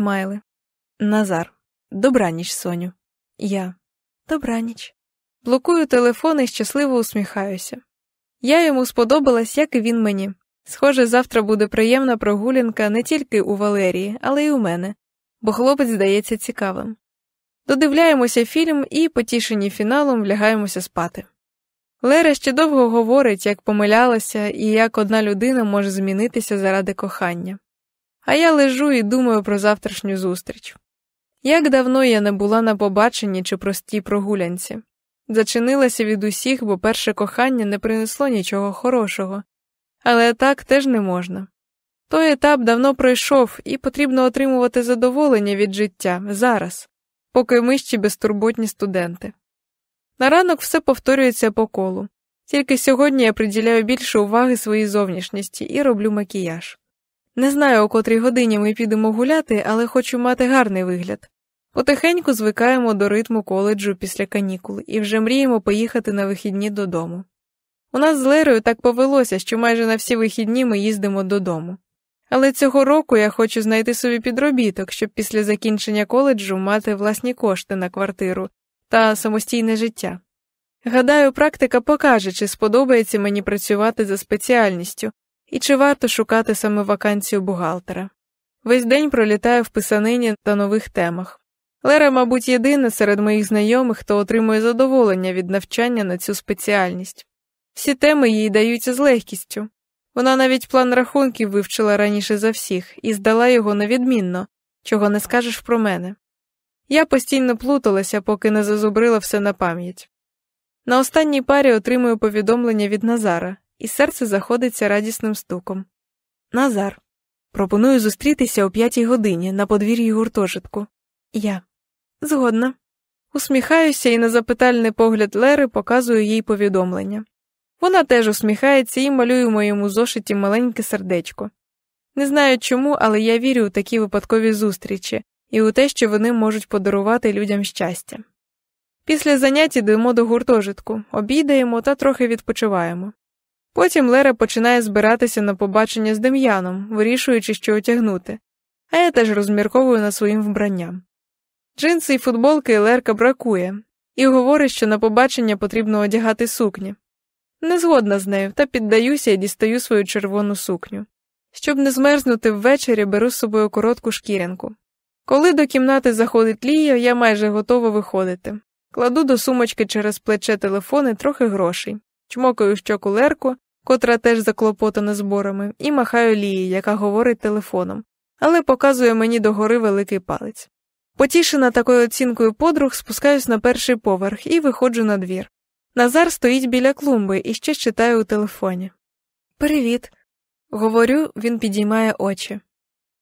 смайли. Назар. Добраніч, Соню. Я. Добраніч. Блокую телефон і щасливо усміхаюся. Я йому сподобалась, як і він мені. Схоже, завтра буде приємна прогулянка не тільки у Валерії, але й у мене, бо хлопець здається цікавим. Додивляємося фільм і, потішені фіналом, влягаємося спати. Лера ще довго говорить, як помилялася і як одна людина може змінитися заради кохання. А я лежу і думаю про завтрашню зустріч. Як давно я не була на побаченні чи простій прогулянці, зачинилася від усіх, бо перше кохання не принесло нічого хорошого, але так теж не можна. Той етап давно пройшов, і потрібно отримувати задоволення від життя зараз, поки ми ще безтурботні студенти. На ранок все повторюється по колу, тільки сьогодні я приділяю більше уваги своїй зовнішності і роблю макіяж. Не знаю, о котрій годині ми підемо гуляти, але хочу мати гарний вигляд. Потихеньку звикаємо до ритму коледжу після канікул і вже мріємо поїхати на вихідні додому. У нас з Лерою так повелося, що майже на всі вихідні ми їздимо додому. Але цього року я хочу знайти собі підробіток, щоб після закінчення коледжу мати власні кошти на квартиру та самостійне життя. Гадаю, практика покаже, чи сподобається мені працювати за спеціальністю і чи варто шукати саме вакансію бухгалтера. Весь день пролітаю в писанині та нових темах. Лера, мабуть, єдина серед моїх знайомих, хто отримує задоволення від навчання на цю спеціальність. Всі теми їй даються з легкістю. Вона навіть план рахунків вивчила раніше за всіх і здала його невідмінно, чого не скажеш про мене. Я постійно плуталася, поки не зазубрила все на пам'ять. На останній парі отримую повідомлення від Назара, і серце заходиться радісним стуком. Назар. Пропоную зустрітися о п'ятій годині на подвір'ї гуртожитку. Я. Згодна. Усміхаюся і на запитальний погляд Лери показую їй повідомлення. Вона теж усміхається і малює в моєму зошиті маленьке сердечко. Не знаю чому, але я вірю у такі випадкові зустрічі і у те, що вони можуть подарувати людям щастя. Після занять йдемо до гуртожитку, обідаємо та трохи відпочиваємо. Потім Лера починає збиратися на побачення з Дем'яном, вирішуючи, що одягнути, а я теж розмірковую над своїм вбранням. Джинси і футболки Лерка бракує, і говорить, що на побачення потрібно одягати сукні. Не згодна з нею, та піддаюся і дістаю свою червону сукню. Щоб не змерзнути ввечері, беру з собою коротку шкірянку. Коли до кімнати заходить Лія, я майже готова виходити. Кладу до сумочки через плече телефон і трохи грошей, чмокаю щоку Лерку, котра теж заклопотана зборами, і махаю Лії, яка говорить телефоном, але показує мені догори великий палець. Потішена такою оцінкою подруг, спускаюсь на перший поверх і виходжу на двір. Назар стоїть біля клумби і ще читає у телефоні. Привіт. Говорю, він підіймає очі.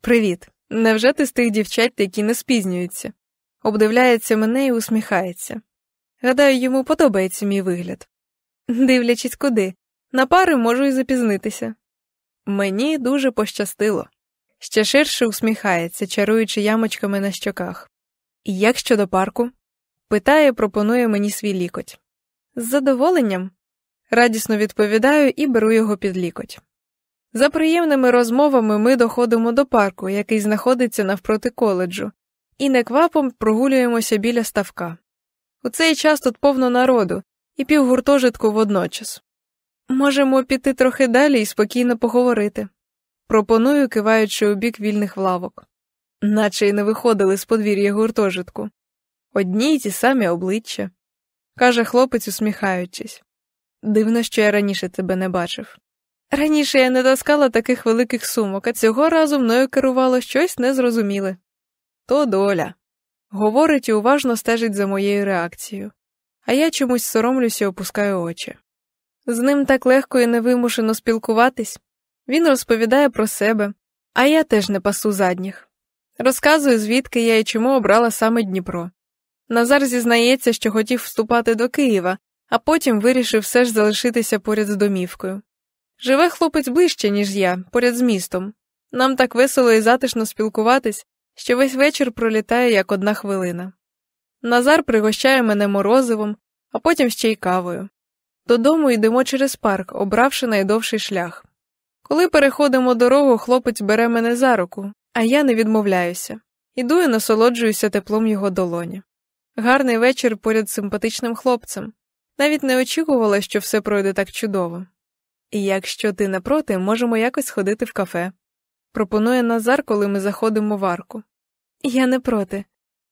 Привіт. Невже ти з тих дівчат, які не спізнюються? Обдивляється мене і усміхається. Гадаю, йому подобається мій вигляд. Дивлячись куди, на пари можу й запізнитися. Мені дуже пощастило. Ще ширше усміхається, чаруючи ямочками на щоках. І як щодо парку? Питає, пропонує мені свій лікоть. З задоволенням. Радісно відповідаю і беру його під лікоть. За приємними розмовами ми доходимо до парку, який знаходиться навпроти коледжу, і неквапом прогулюємося біля ставка. У цей час тут повно народу і півгуртожитку водночас. Можемо піти трохи далі і спокійно поговорити. Пропоную, киваючи у бік вільних лавок, наче й не виходили з подвір'я гуртожитку. Одні й ті самі обличчя, каже хлопець, усміхаючись. Дивно, що я раніше тебе не бачив. Раніше я не таскала таких великих сумок, а цього разу мною керувало щось незрозуміле. То доля. Говорить і уважно стежить за моєю реакцією, а я чомусь соромлюся і опускаю очі. З ним так легко і невимушено спілкуватись. Він розповідає про себе, а я теж не пасу задніх. Розказую, звідки я і чому обрала саме Дніпро. Назар зізнається, що хотів вступати до Києва, а потім вирішив все ж залишитися поряд з домівкою. Живе хлопець ближче, ніж я, поряд з містом. Нам так весело і затишно спілкуватись, що весь вечір пролітає як одна хвилина. Назар пригощає мене морозивом, а потім ще й кавою. Додому йдемо через парк, обравши найдовший шлях. Коли переходимо дорогу, хлопець бере мене за руку, а я не відмовляюся. Іду і насолоджуюся теплом його долоні. Гарний вечір поряд з симпатичним хлопцем. Навіть не очікувала, що все пройде так чудово. І якщо ти не проти, можемо якось сходити в кафе. Пропонує Назар, коли ми заходимо в арку. Я не проти.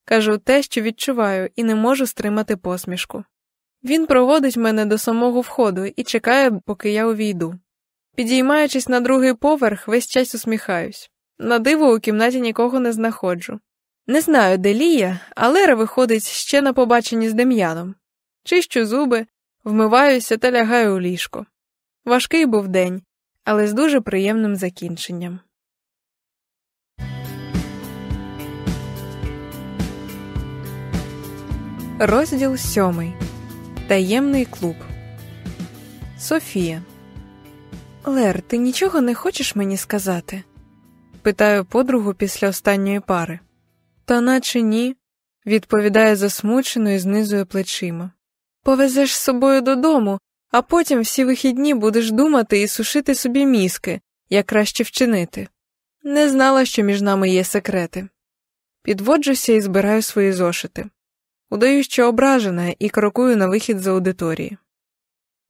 Кажу те, що відчуваю, і не можу стримати посмішку. Він проводить мене до самого входу і чекає, поки я увійду. Підіймаючись на другий поверх, весь час усміхаюсь. На диво у кімнаті нікого не знаходжу. Не знаю, де Лія, а Лера виходить ще на побаченні з Дем'яном. Чищу зуби, вмиваюся та лягаю у ліжко. Важкий був день, але з дуже приємним закінченням. Розділ сьомий Таємний клуб Софія. Лер, ти нічого не хочеш мені сказати? питаю подругу після останньої пари. Та наче ні, відповідає засмучено і знизує плечима. Повезеш з собою додому, а потім всі вихідні будеш думати і сушити собі мізки, як краще вчинити. Не знала, що між нами є секрети. Підводжуся і збираю свої зошити. Удаю, що ображена, і крокую на вихід з аудиторії.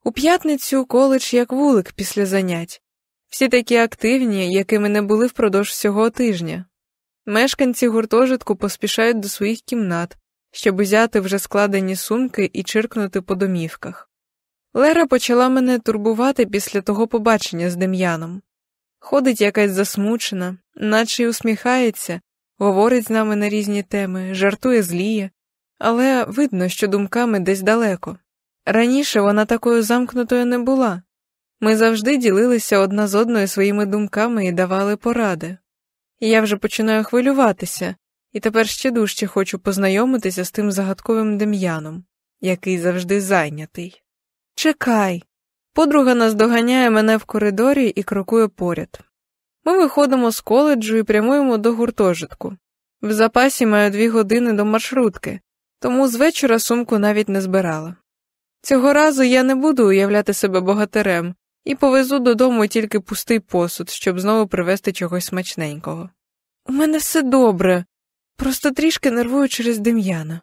У п'ятницю коледж як вулик після занять, всі такі активні, якими не були впродовж всього тижня. Мешканці гуртожитку поспішають до своїх кімнат, щоб узяти вже складені сумки і чиркнути по домівках. Лера почала мене турбувати після того побачення з Дем'яном. Ходить якась засмучена, наче й усміхається, говорить з нами на різні теми, жартує зліє, але видно, що думками десь далеко. Раніше вона такою замкнутою не була. Ми завжди ділилися одна з одною своїми думками і давали поради. Я вже починаю хвилюватися, і тепер ще дужче хочу познайомитися з тим загадковим Дем'яном, який завжди зайнятий. Чекай. Подруга наздоганяє мене в коридорі і крокує поряд. Ми виходимо з коледжу і прямуємо до гуртожитку. В запасі маю дві години до маршрутки, тому з вечора сумку навіть не збирала. Цього разу я не буду уявляти себе богатирем і повезу додому тільки пустий посуд, щоб знову привезти чогось смачненького. У мене все добре, просто трішки нервую через Дем'яна,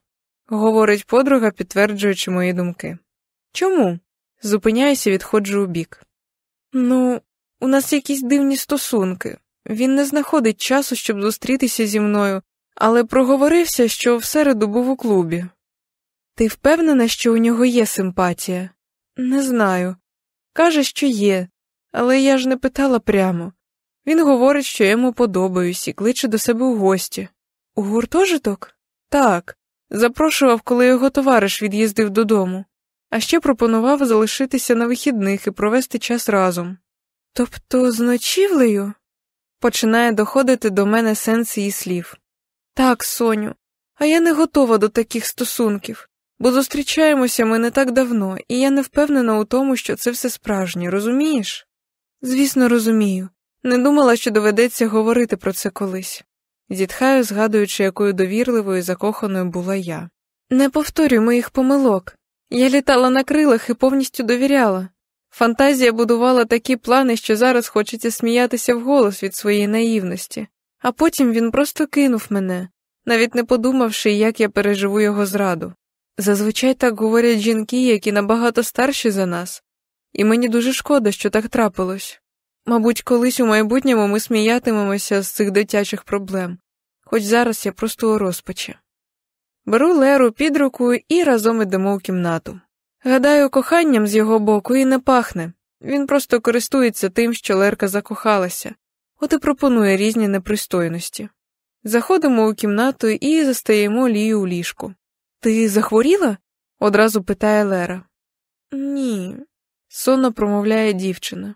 говорить подруга, підтверджуючи мої думки. Чому? Зупиняюся і відходжу у бік. Ну, у нас якісь дивні стосунки. Він не знаходить часу, щоб зустрітися зі мною, але проговорився, що в середу був у клубі. Ти впевнена, що у нього є симпатія? Не знаю. Каже, що є, але я ж не питала прямо. Він говорить, що йому подобаюсь і кличе до себе у гості. У гуртожиток? Так. Запрошував, коли його товариш від'їздив додому, а ще пропонував залишитися на вихідних і провести час разом. Тобто з ночівлею? Починає доходити до мене сенс її слів. Так, Соню, а я не готова до таких стосунків, бо зустрічаємося ми не так давно, і я не впевнена у тому, що це все справжнє, розумієш? Звісно, розумію. Не думала, що доведеться говорити про це колись. Зітхаю, згадуючи, якою довірливою і закоханою була я. Не повторюй моїх помилок. Я літала на крилах і повністю довіряла. Фантазія будувала такі плани, що зараз хочеться сміятися вголос від своєї наївності, а потім він просто кинув мене, навіть не подумавши, як я переживу його зраду. Зазвичай так говорять жінки, які набагато старші за нас, і мені дуже шкода, що так трапилось. Мабуть, колись у майбутньому ми сміятимемося з цих дитячих проблем, хоч зараз я просто у розпачі. Беру Леру під руку і разом ідемо у кімнату. Гадаю, коханням з його боку і не пахне, він просто користується тим, що Лерка закохалася, от і пропонує різні непристойності. Заходимо у кімнату і застаємо Лію у ліжку. Ти захворіла? одразу питає Лера. Ні, сонно промовляє дівчина.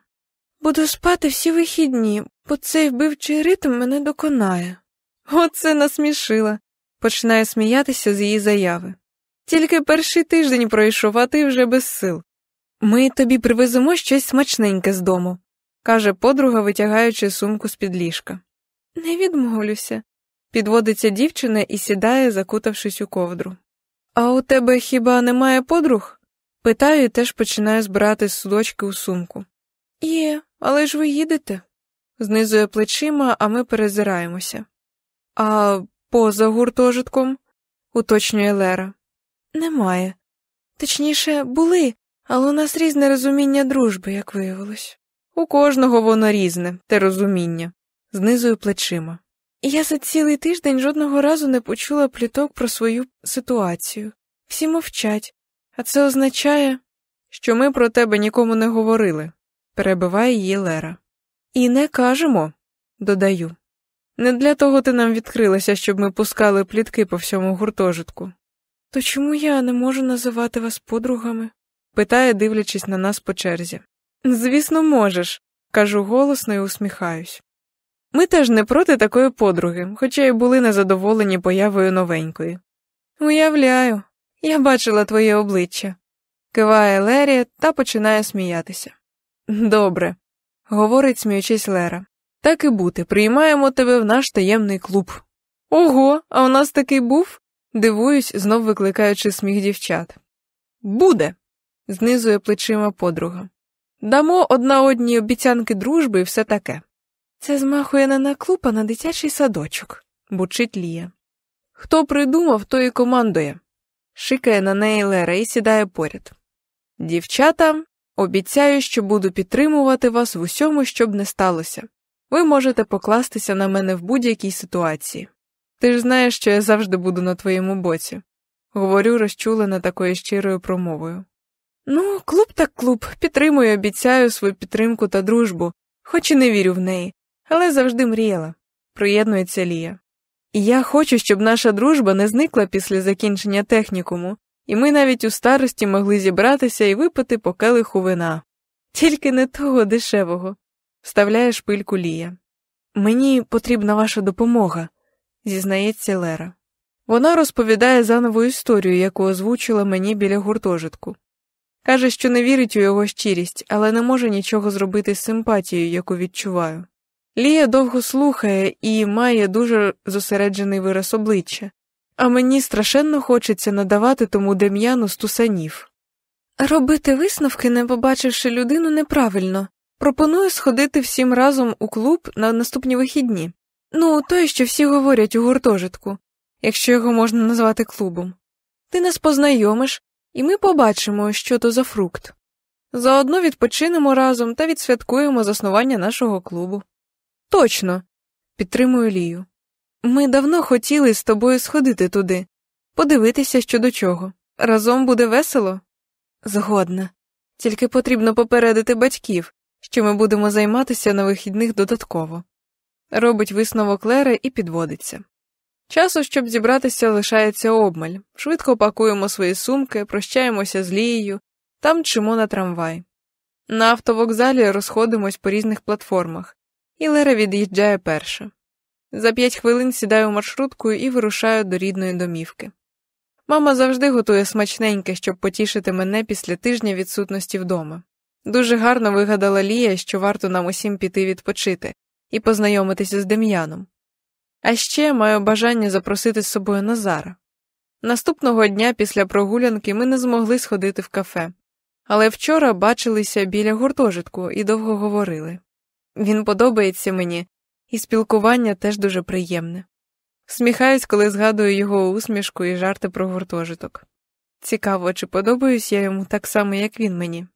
Буду спати всі вихідні, бо цей вбивчий ритм мене доконає. Оце насмішила, починає сміятися з її заяви. Тільки перший тиждень пройшов, а ти вже без сил. Ми тобі привеземо щось смачненьке з дому, каже подруга, витягаючи сумку з під ліжка. Не відмовлюся, підводиться дівчина і сідає, закутавшись у ковдру. А у тебе хіба немає подруг? Питаю і теж починаю збирати судочки у сумку. Є, але ж ви їдете, знизує плечима, а ми перезираємося. А Поза гуртожитком, уточнює Лера. Немає. Точніше, були, але у нас різне розуміння дружби, як виявилось. У кожного воно різне, те розуміння, знизую плечима. Я за цілий тиждень жодного разу не почула пліток про свою ситуацію. Всі мовчать, а це означає, що ми про тебе нікому не говорили, перебиває її Лера. І не кажемо, додаю. Не для того ти нам відкрилася, щоб ми пускали плітки по всьому гуртожитку. То чому я не можу називати вас подругами? питає, дивлячись на нас по черзі. Звісно, можеш, кажу голосно і усміхаюсь. Ми теж не проти такої подруги, хоча й були незадоволені появою новенької. Уявляю, я бачила твоє обличчя, киває Лері та починає сміятися. Добре, говорить, сміючись Лера. Так і бути, приймаємо тебе в наш таємний клуб. Ого, а у нас такий був? дивуюсь, знов викликаючи сміх дівчат. Буде, знизує плечима подруга. Дамо одна одній обіцянки дружби і все таке. Це змахує не на клуб, а на дитячий садочок, бучить Лія. Хто придумав, той і командує. Шикає на неї Лера і сідає поряд. Дівчата, обіцяю, що буду підтримувати вас в усьому, щоб не сталося. Ви можете покластися на мене в будь-якій ситуації. Ти ж знаєш, що я завжди буду на твоєму боці, говорю розчулена такою щирою промовою. Ну, клуб так клуб, підтримую, обіцяю свою підтримку та дружбу, хоч і не вірю в неї, але завжди мріяла, приєднується Лія. І я хочу, щоб наша дружба не зникла після закінчення технікуму, і ми навіть у старості могли зібратися і випити по келиху вина. Тільки не того дешевого, вставляє шпильку Лія. Мені потрібна ваша допомога, зізнається Лера. Вона розповідає заново історію, яку озвучила мені біля гуртожитку. Каже, що не вірить у його щирість, але не може нічого зробити з симпатією, яку відчуваю. Лія довго слухає і має дуже зосереджений вираз обличчя, а мені страшенно хочеться надавати тому Дем'яну стусанів. Робити висновки, не побачивши людину, неправильно. Пропоную сходити всім разом у клуб на наступні вихідні. Ну, той, що всі говорять у гуртожитку, якщо його можна назвати клубом. Ти нас познайомиш, і ми побачимо, що то за фрукт. Заодно відпочинемо разом та відсвяткуємо заснування нашого клубу. Точно, підтримую Лію. Ми давно хотіли з тобою сходити туди, подивитися, що до чого. Разом буде весело? Згодна. Тільки потрібно попередити батьків, що ми будемо займатися на вихідних додатково. Робить висновок Лера і підводиться. Часу, щоб зібратися, лишається обмаль. Швидко пакуємо свої сумки, прощаємося з Лією, там чимо на трамвай. На автовокзалі розходимось по різних платформах, і Лера від'їжджає перша. За п'ять хвилин сідаю маршруткою і вирушаю до рідної домівки. Мама завжди готує смачненьке, щоб потішити мене після тижня відсутності вдома. Дуже гарно вигадала Лія, що варто нам усім піти відпочити і познайомитися з Дем'яном. А ще маю бажання запросити з собою Назара. Наступного дня після прогулянки ми не змогли сходити в кафе, але вчора бачилися біля гуртожитку і довго говорили. Він подобається мені, і спілкування теж дуже приємне. Сміхаюсь, коли згадую його усмішку і жарти про гуртожиток. Цікаво, чи подобаюсь я йому так само, як він мені.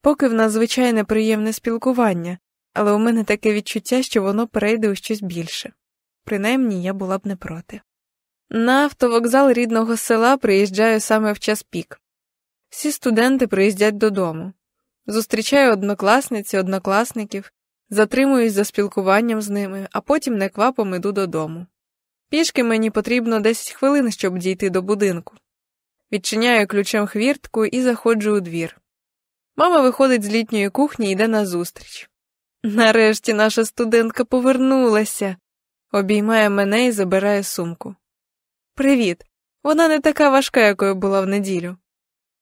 Поки в нас звичайне приємне спілкування, але у мене таке відчуття, що воно перейде у щось більше. Принаймні я була б не проти. На автовокзал рідного села приїжджаю саме в час пік. Всі студенти приїздять додому. Зустрічаю однокласниці, однокласників, затримуюсь за спілкуванням з ними, а потім неквапом іду додому. Пішки мені потрібно 10 хвилин, щоб дійти до будинку. Відчиняю ключем хвіртку і заходжу у двір. Мама виходить з літньої кухні і йде назустріч. Нарешті наша студентка повернулася, обіймає мене і забирає сумку. Привіт. Вона не така важка, якою була в неділю.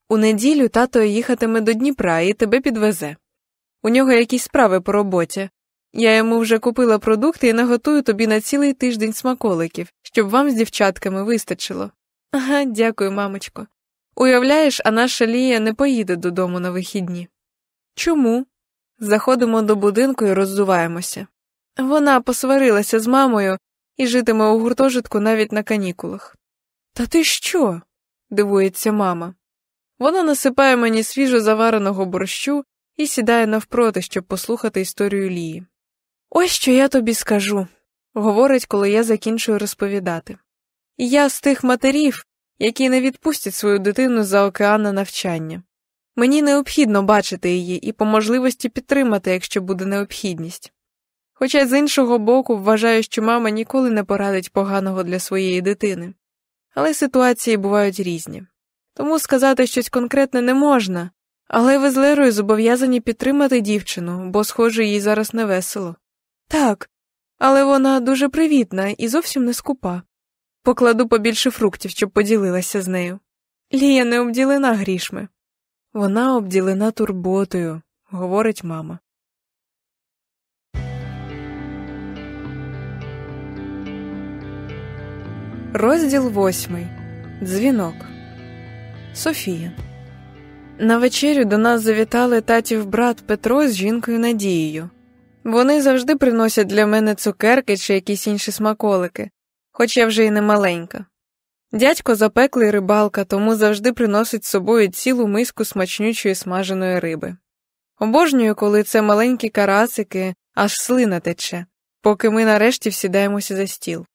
У неділю тато їхатиме до Дніпра і тебе підвезе. У нього якісь справи по роботі. Я йому вже купила продукти і наготую тобі на цілий тиждень смаколиків, щоб вам з дівчатками вистачило. Ага, дякую, мамочко. Уявляєш, а наша Лія не поїде додому на вихідні. Чому? Заходимо до будинку і роззуваємося. Вона посварилася з мамою, і житиме у гуртожитку навіть на канікулах. Та ти що? дивується мама. Вона насипає мені свіжо завареного борщу і сідає навпроти, щоб послухати історію Лії. Ось що я тобі скажу, говорить, коли я закінчую розповідати. Я з тих матерів, які не відпустять свою дитину за океан на навчання. Мені необхідно бачити її і по можливості підтримати, якщо буде необхідність. Хоча з іншого боку вважаю, що мама ніколи не порадить поганого для своєї дитини, але ситуації бувають різні. Тому сказати щось конкретне не можна, але ви з Лерою зобов'язані підтримати дівчину, бо, схоже, їй зараз не весело. Так, але вона дуже привітна і зовсім не скупа. Покладу побільше фруктів, щоб поділилася з нею. Лія не обділена грішми. Вона обділена турботою, говорить мама. Розділ восьмий. Дзвінок. Софія. На вечерю до нас завітали татів брат Петро з жінкою Надією. Вони завжди приносять для мене цукерки чи якісь інші смаколики, хоч я вже й не маленька. Дядько запеклий рибалка, тому завжди приносить з собою цілу миску смачнючої смаженої риби. Обожнюю, коли це маленькі карасики, аж слина тече, поки ми нарешті всідаємося за стіл.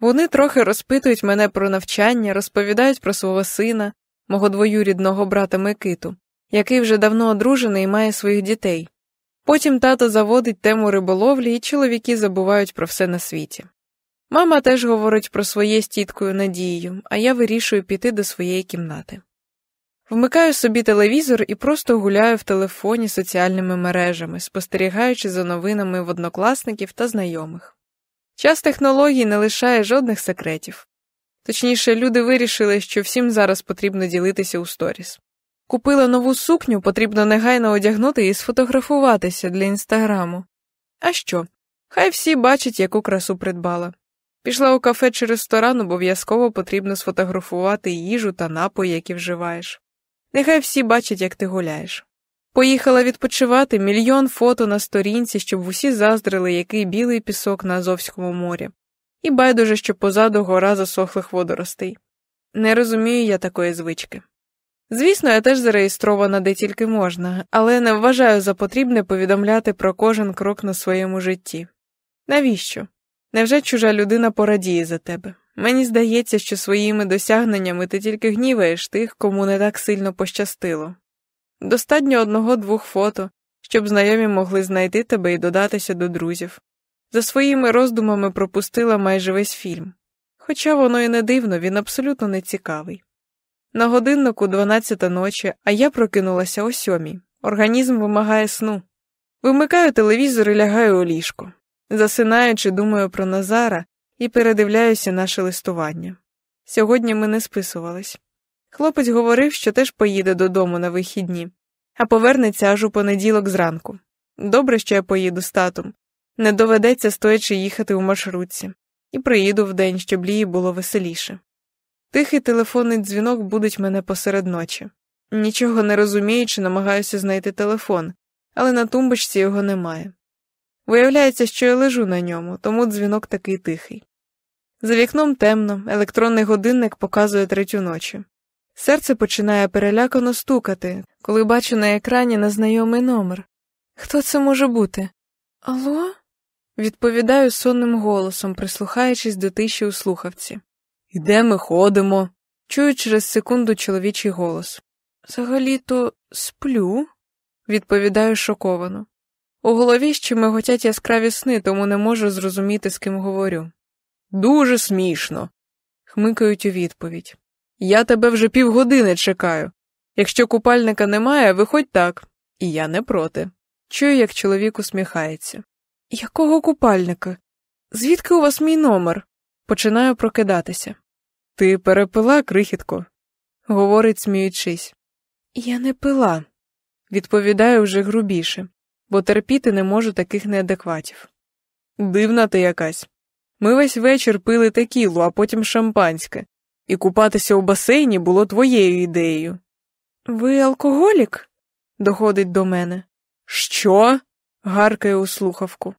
Вони трохи розпитують мене про навчання, розповідають про свого сина, мого двоюрідного брата Микиту, який вже давно одружений і має своїх дітей. Потім тато заводить тему риболовлі, і чоловіки забувають про все на світі. Мама теж говорить про своє з тіткою Надією, а я вирішую піти до своєї кімнати. Вмикаю собі телевізор і просто гуляю в телефоні соціальними мережами, спостерігаючи за новинами в однокласників та знайомих. Час технологій не лишає жодних секретів. Точніше, люди вирішили, що всім зараз потрібно ділитися у сторіс. Купила нову сукню, потрібно негайно одягнути і сфотографуватися для інстаграму. А що? Хай всі бачать, яку красу придбала. Пішла у кафе чи ресторан, обов'язково потрібно сфотографувати їжу та напої, які вживаєш. Нехай всі бачать, як ти гуляєш. Поїхала відпочивати мільйон фото на сторінці, щоб усі заздрили, який білий пісок на Азовському морі, і байдуже, що позаду гора засохлих водоростей. Не розумію я такої звички. Звісно, я теж зареєстрована де тільки можна, але не вважаю за потрібне повідомляти про кожен крок на своєму житті. Навіщо? Невже чужа людина порадіє за тебе? Мені здається, що своїми досягненнями ти тільки гніваєш тих, кому не так сильно пощастило. Достатньо одного двох фото, щоб знайомі могли знайти тебе і додатися до друзів. За своїми роздумами пропустила майже весь фільм. Хоча воно і не дивно, він абсолютно не цікавий. На годиннику дванадцята ночі, а я прокинулася о сьомій. Організм вимагає сну. Вимикаю телевізор і лягаю у ліжко. Засинаючи, думаю про Назара і передивляюся наше листування. Сьогодні ми не списувались. Хлопець говорив, що теж поїде додому на вихідні, а повернеться аж у понеділок зранку. Добре, що я поїду з татом. Не доведеться стоячи їхати у маршрутці, і приїду вдень, щоб лії було веселіше. Тихий телефонний дзвінок будить мене посеред ночі. Нічого не розуміючи, намагаюся знайти телефон, але на тумбочці його немає. Виявляється, що я лежу на ньому, тому дзвінок такий тихий. За вікном темно, електронний годинник показує третю ночі. Серце починає перелякано стукати, коли бачу на екрані незнайомий номер. Хто це може бути? Алло? Відповідаю сонним голосом, прислухаючись до тиші у слухавці. І ми ходимо? Чую через секунду чоловічий голос. Взагалі то сплю, відповідаю шоковано. У голові ще миготять яскраві сни, тому не можу зрозуміти, з ким говорю. Дуже смішно, хмикають у відповідь. Я тебе вже півгодини чекаю. Якщо купальника немає, виходь так, і я не проти. Чую, як чоловік усміхається. Якого купальника? Звідки у вас мій номер? Починаю прокидатися. Ти перепила, крихітко, говорить, сміючись. Я не пила, відповідаю вже грубіше, бо терпіти не можу таких неадекватів. Дивна ти якась. Ми весь вечір пили текілу, а потім шампанське, і купатися у басейні було твоєю ідеєю. Ви алкоголік? доходить до мене. Що? гаркає у слухавку.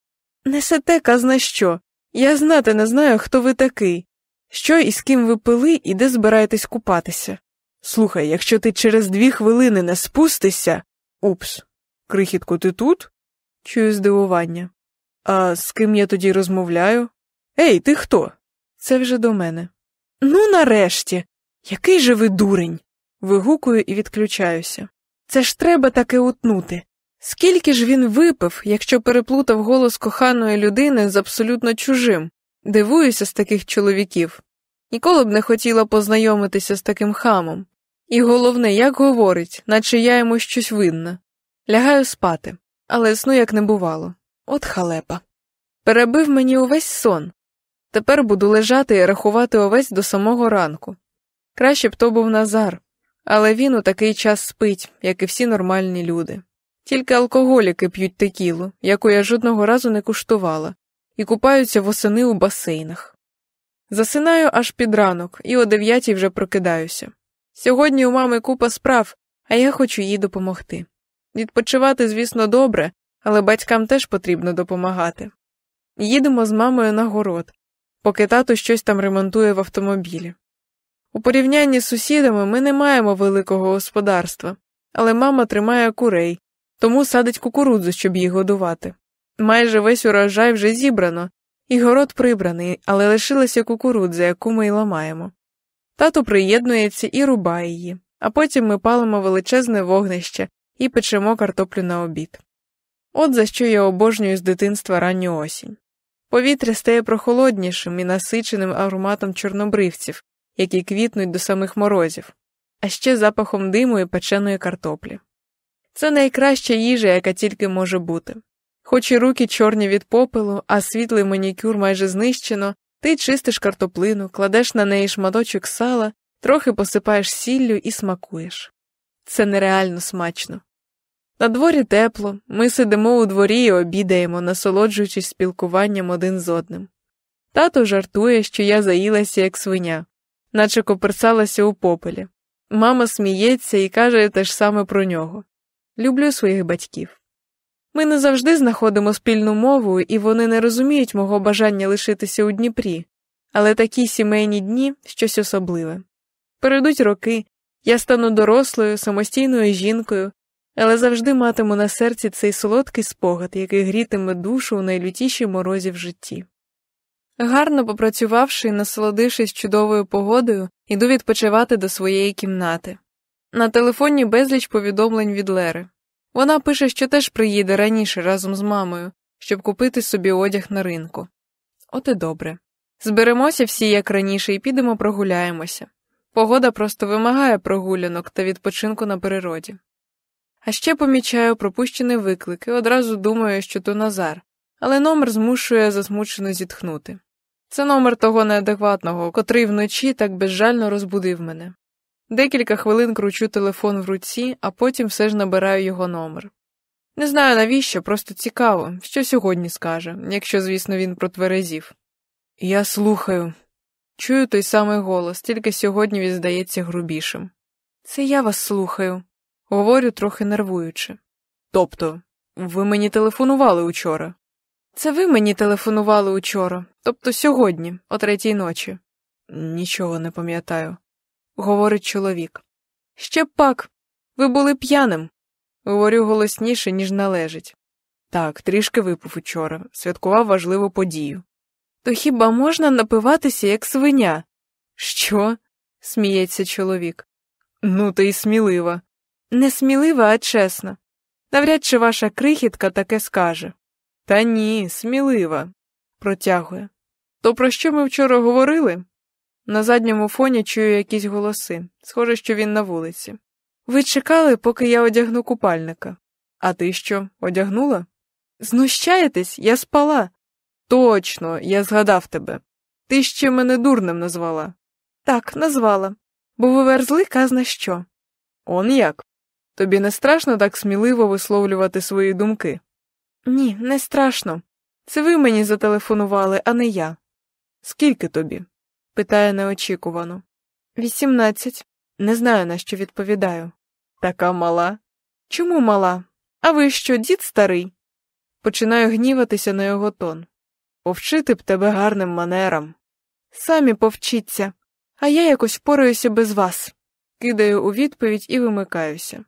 Несете казна що. Я знати не знаю, хто ви такий, що і з ким ви пили і де збираєтесь купатися. Слухай, якщо ти через дві хвилини не спустишся. Упс, крихітко, ти тут? Чую здивування. А з ким я тоді розмовляю? Ей, ти хто? Це вже до мене. Ну, нарешті. Який же ви дурень. Вигукую і відключаюся. Це ж треба таке утнути. Скільки ж він випив, якщо переплутав голос коханої людини з абсолютно чужим? Дивуюся з таких чоловіків. Ніколи б не хотіла познайомитися з таким хамом. І головне, як говорить, наче я йому щось винна. Лягаю спати, але сну як не бувало. От халепа. Перебив мені увесь сон. Тепер буду лежати і рахувати овець до самого ранку. Краще б то був Назар, але він у такий час спить, як і всі нормальні люди. Тільки алкоголіки п'ють текілу, яку я жодного разу не куштувала, і купаються восени у басейнах. Засинаю аж під ранок і о дев'ятій вже прокидаюся. Сьогодні у мами купа справ, а я хочу їй допомогти. Відпочивати, звісно, добре, але батькам теж потрібно допомагати. Їдемо з мамою на город, поки тато щось там ремонтує в автомобілі. У порівнянні з сусідами ми не маємо великого господарства, але мама тримає курей, тому садить кукурудзу, щоб їх годувати. Майже весь урожай вже зібрано, і город прибраний, але лишилася кукурудза, яку ми й ламаємо. Тато приєднується і рубає її, а потім ми палимо величезне вогнище і печемо картоплю на обід. От за що я обожнюю з дитинства ранню осінь. Повітря стає прохолоднішим і насиченим ароматом чорнобривців, які квітнуть до самих морозів, а ще запахом диму і печеної картоплі. Це найкраща їжа, яка тільки може бути. Хоч і руки чорні від попелу, а світлий манікюр майже знищено, ти чистиш картоплину, кладеш на неї шматочок сала, трохи посипаєш сіллю і смакуєш. Це нереально смачно. На дворі тепло, ми сидимо у дворі і обідаємо, насолоджуючись спілкуванням один з одним. Тато жартує, що я заїлася, як свиня, наче коперсалася у попелі. Мама сміється і каже те ж саме про нього. Люблю своїх батьків. Ми не завжди знаходимо спільну мову, і вони не розуміють мого бажання лишитися у Дніпрі, але такі сімейні дні щось особливе. Перейдуть роки, я стану дорослою, самостійною жінкою, але завжди матиму на серці цей солодкий спогад, який грітиме душу у найлютішій морозі в житті. Гарно попрацювавши і насолодившись чудовою погодою, іду відпочивати до своєї кімнати. На телефоні безліч повідомлень від Лери. Вона пише, що теж приїде раніше разом з мамою, щоб купити собі одяг на ринку. От і добре. Зберемося всі, як раніше, і підемо прогуляємося. Погода просто вимагає прогулянок та відпочинку на природі. А ще помічаю пропущений виклик і одразу думаю, що то Назар, але номер змушує засмучено зітхнути. Це номер того неадекватного, котрий вночі так безжально розбудив мене. Декілька хвилин кручу телефон в руці, а потім все ж набираю його номер. Не знаю навіщо, просто цікаво, що сьогодні скаже, якщо, звісно, він протверезів. Я слухаю. Чую той самий голос, тільки сьогодні він здається грубішим. Це я вас слухаю, говорю трохи нервуючи. Тобто, ви мені телефонували учора? Це ви мені телефонували учора, тобто сьогодні, о третій ночі. Нічого не пам'ятаю говорить чоловік. Ще пак, ви були п'яним. Говорю голосніше, ніж належить. Так, трішки випив учора, святкував важливу подію. То хіба можна напиватися, як свиня? Що? сміється чоловік. Ну, ти й смілива. Не смілива, а чесна. Навряд чи ваша крихітка таке скаже. Та ні, смілива, протягує. То про що ми вчора говорили? На задньому фоні чую якісь голоси. Схоже, що він на вулиці. Ви чекали, поки я одягну купальника. А ти що, одягнула? Знущаєтесь, я спала. Точно, я згадав тебе. Ти ще мене дурним назвала. Так, назвала, бо ви верзли казна що. Он як? Тобі не страшно так сміливо висловлювати свої думки? Ні, не страшно. Це ви мені зателефонували, а не я. Скільки тобі? питає неочікувано. Вісімнадцять. Не знаю, на що відповідаю. Така мала? Чому мала? А ви що, дід старий? Починаю гніватися на його тон. Повчити б тебе гарним манерам. Самі повчіться, а я якось впораюся без вас. Кидаю у відповідь і вимикаюся.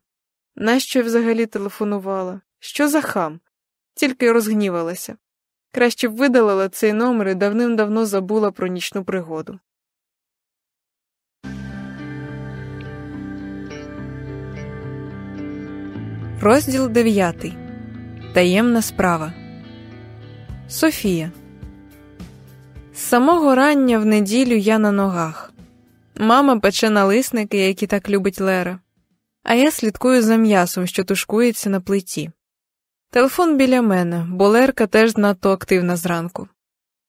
Нащо взагалі телефонувала? Що за хам? Тільки розгнівалася. Краще б видалила цей номер і давним-давно забула про нічну пригоду. Розділ 9. Таємна справа. Софія. З самого рання в неділю я на ногах. Мама пече налисники, які так любить Лера. А я слідкую за м'ясом, що тушкується на плиті. Телефон біля мене, бо Лерка теж надто активна зранку.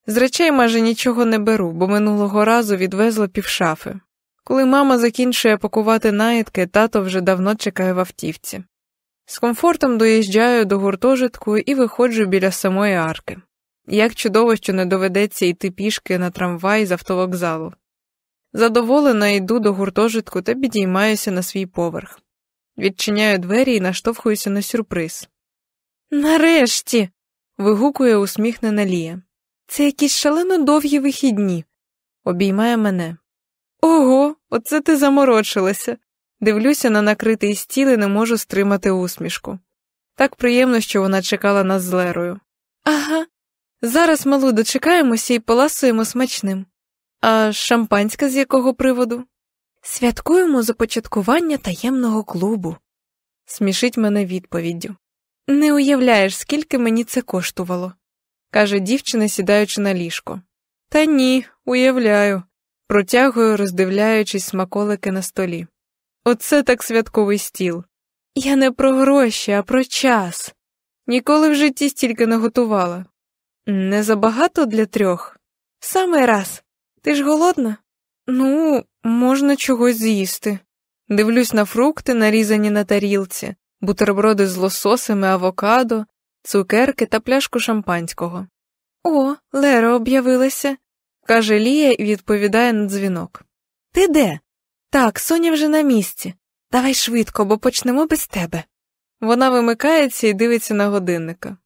З речей майже нічого не беру, бо минулого разу відвезла півшафи. Коли мама закінчує пакувати наїдки, тато вже давно чекає в автівці. З комфортом доїжджаю до гуртожитку і виходжу біля самої арки. Як чудово, що не доведеться йти пішки на трамвай з автовокзалу. Задоволено йду до гуртожитку та підіймаюся на свій поверх. Відчиняю двері і наштовхуюся на сюрприз. Нарешті. вигукує усміхнена Лія. Це якісь шалено довгі вихідні. Обіймає мене. Ого, оце ти заморочилася. Дивлюся на накритий стіл і не можу стримати усмішку. Так приємно, що вона чекала нас з Лерою. Ага, зараз малу дочекаємося і поласуємо смачним. А шампанська з якого приводу? Святкуємо започаткування таємного клубу. Смішить мене відповіддю. Не уявляєш, скільки мені це коштувало, каже дівчина, сідаючи на ліжко. Та ні, уявляю, протягую, роздивляючись смаколики на столі. Оце так святковий стіл. Я не про гроші, а про час. Ніколи в житті стільки не готувала. Не забагато для трьох. Саме раз. Ти ж голодна? Ну, можна чогось з'їсти. Дивлюсь на фрукти, нарізані на тарілці, бутерброди з лососами, авокадо, цукерки та пляшку шампанського. О, Лера об'явилася, каже Лія і відповідає на дзвінок. Ти де? Так, Соня вже на місці. Давай швидко, бо почнемо без тебе. Вона вимикається і дивиться на годинника.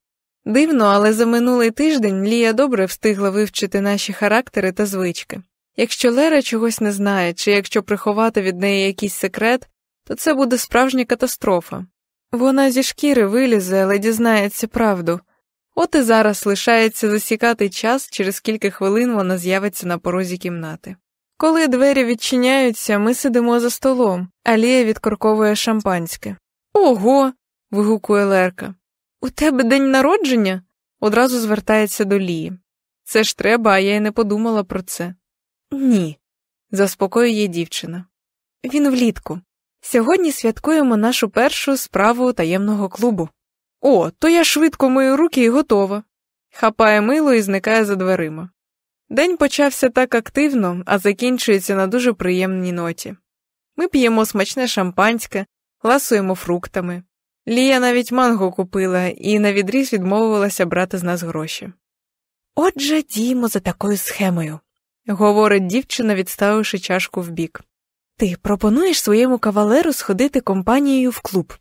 Дивно, але за минулий тиждень Лія добре встигла вивчити наші характери та звички. Якщо Лера чогось не знає, чи якщо приховати від неї якийсь секрет, то це буде справжня катастрофа. Вона зі шкіри вилізе, але дізнається правду. От і зараз лишається засікати час, через кілька хвилин вона з'явиться на порозі кімнати. Коли двері відчиняються, ми сидимо за столом, а Лія відкорковує шампанське. Ого. вигукує Лерка. У тебе день народження? одразу звертається до Лії. Це ж треба, а я й не подумала про це. Ні, заспокоює дівчина. Він влітку. Сьогодні святкуємо нашу першу справу таємного клубу. О, то я швидко мию руки і готова. Хапає мило і зникає за дверима. День почався так активно, а закінчується на дуже приємній ноті. Ми п'ємо смачне шампанське, ласуємо фруктами. Лія навіть манго купила і навідріз відмовилася брати з нас гроші. Отже, діємо за такою схемою, говорить дівчина, відставивши чашку вбік. Ти пропонуєш своєму кавалеру сходити компанією в клуб.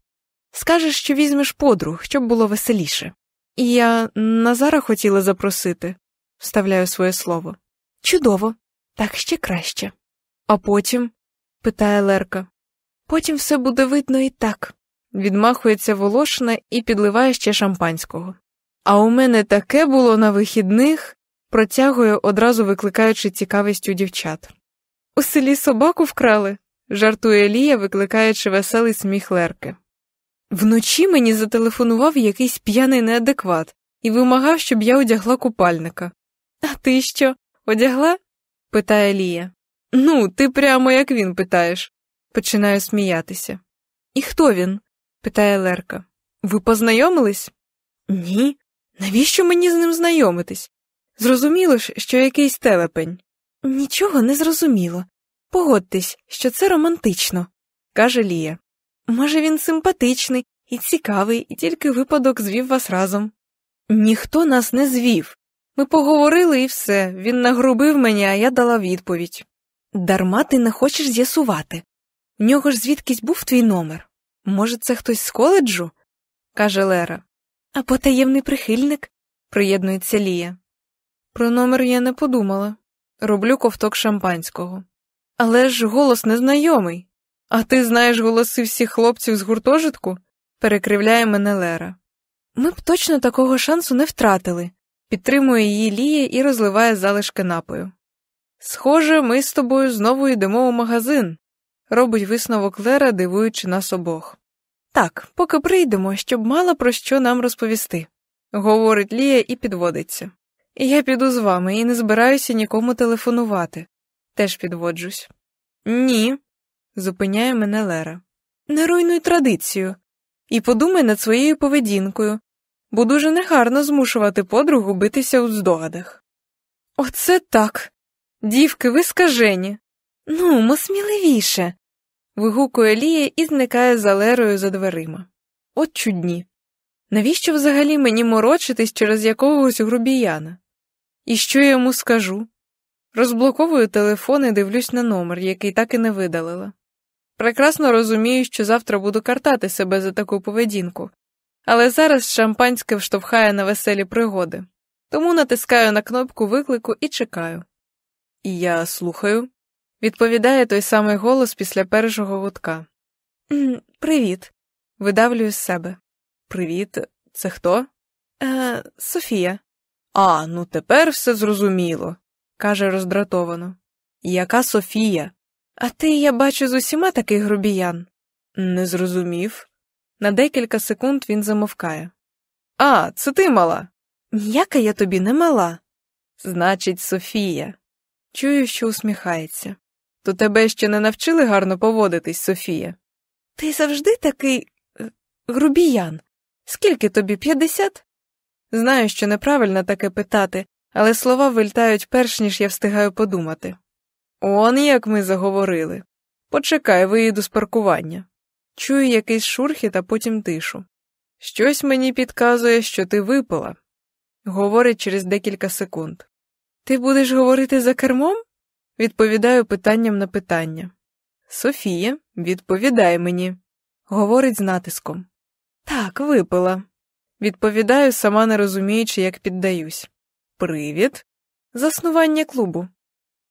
Скажеш, що візьмеш подруг, щоб було веселіше. І я Назара хотіла запросити, вставляю своє слово. Чудово, так ще краще. А потім? питає Лерка. Потім все буде видно і так. Відмахується Волошина і підливає ще шампанського. А у мене таке було на вихідних, протягує, одразу викликаючи цікавість у дівчат. У селі собаку вкрали, жартує Лія, викликаючи веселий сміх Лерки. Вночі мені зателефонував якийсь п'яний неадекват і вимагав, щоб я одягла купальника. А ти що, одягла? питає Лія. Ну, ти прямо як він питаєш. Починаю сміятися. І хто він? Питає Лерка. Ви познайомились? Ні. Навіщо мені з ним знайомитись? Зрозуміло ж, що якийсь телепень. Нічого не зрозуміло. Погодьтесь, що це романтично, каже Лія. Може, він симпатичний і цікавий, і тільки випадок звів вас разом. Ніхто нас не звів. Ми поговорили і все. Він нагрубив мене, а я дала відповідь. Дарма ти не хочеш з'ясувати. В нього ж звідкись був твій номер. Може, це хтось з коледжу? каже Лера. Або таємний прихильник, приєднується Лія. Про номер я не подумала. Роблю ковток шампанського. Але ж голос незнайомий. А ти знаєш голоси всіх хлопців з гуртожитку? перекривляє мене Лера. Ми б точно такого шансу не втратили, підтримує її Лія і розливає залишки напою. Схоже, ми з тобою знову йдемо у магазин, робить висновок Лера, дивуючи нас обох. Так, поки прийдемо, щоб мала про що нам розповісти, говорить Лія і підводиться. Я піду з вами і не збираюся нікому телефонувати. Теж підводжусь. Ні, зупиняє мене Лера. Не руйнуй традицію. І подумай над своєю поведінкою, бо дуже негарно змушувати подругу битися у здогадах. Оце так. Дівки, ви скажені. Ну, сміливіше. вигукує Лія і зникає за Лерою за дверима. От чудні. Навіщо взагалі мені морочитись через якогось грубіяна? І що я йому скажу? Розблоковую телефон і дивлюсь на номер, який так і не видалила. Прекрасно розумію, що завтра буду картати себе за таку поведінку, але зараз шампанське вштовхає на веселі пригоди, тому натискаю на кнопку виклику і чекаю. І я слухаю, відповідає той самий голос після першого гудка. Привіт, видавлюю з себе. Привіт, це хто? Е, Софія. А, ну тепер все зрозуміло, каже роздратовано. Яка Софія? А ти, я бачу, з усіма такий грубіян. Не зрозумів. На декілька секунд він замовкає. А, це ти мала. Ніяка я тобі не мала. Значить, Софія. Чую, що усміхається. То тебе ще не навчили гарно поводитись, Софія. Ти завжди такий е, грубіян. Скільки тобі п'ятдесят? Знаю, що неправильно таке питати, але слова вильтають перш ніж я встигаю подумати. Он як ми заговорили. Почекай, виїду з паркування. Чую якийсь шурхіт, а потім тишу. Щось мені підказує, що ти випила, говорить через декілька секунд. Ти будеш говорити за кермом? Відповідаю питанням на питання. Софія, відповідай мені, говорить з натиском. Так, випила. Відповідаю, сама не розуміючи, як піддаюсь. Привід. Заснування клубу.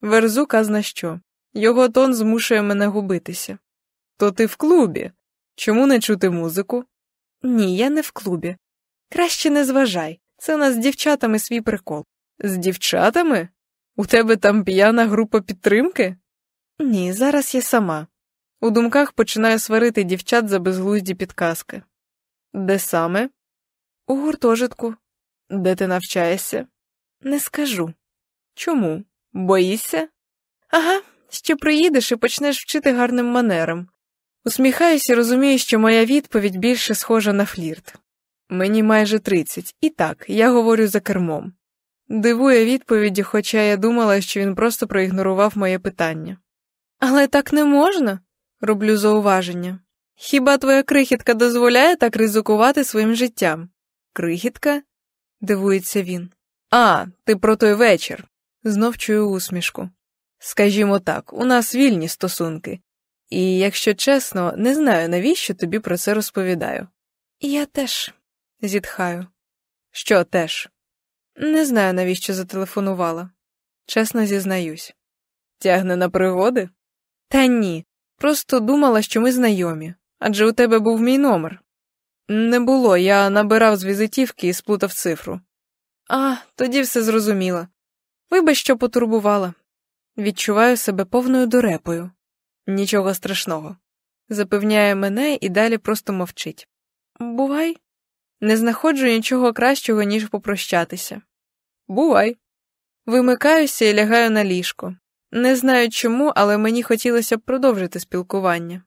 Верзу казна що. Його тон змушує мене губитися. То ти в клубі. Чому не чути музику? Ні, я не в клубі. Краще не зважай. Це у нас з дівчатами свій прикол. З дівчатами? У тебе там п'яна група підтримки? Ні, зараз я сама. У думках починаю сварити дівчат за безглузді підказки. Де саме? У гуртожитку. Де ти навчаєшся? Не скажу. Чому? Боїшся? Ага, ще приїдеш і почнеш вчити гарним манерам. Усміхаюся і розумію, що моя відповідь більше схожа на флірт. Мені майже тридцять, і так, я говорю за кермом. Дивує відповіді, хоча я думала, що він просто проігнорував моє питання. Але так не можна, роблю зауваження. Хіба твоя крихітка дозволяє так ризикувати своїм життям? Крихітка? дивується він. А, ти про той вечір. Знов чую усмішку. Скажімо так, у нас вільні стосунки, і, якщо чесно, не знаю, навіщо тобі про це розповідаю. Я теж зітхаю. Що теж? Не знаю, навіщо зателефонувала. Чесно зізнаюсь. Тягне на пригоди? Та ні. Просто думала, що ми знайомі, адже у тебе був мій номер. Не було, я набирав з візитівки і сплутав цифру. А, тоді все зрозуміла. Вибач, що потурбувала. Відчуваю себе повною дурепою. Нічого страшного. Запевняє мене і далі просто мовчить. Бувай. Не знаходжу нічого кращого, ніж попрощатися. Бувай. Вимикаюся і лягаю на ліжко. Не знаю чому, але мені хотілося б продовжити спілкування.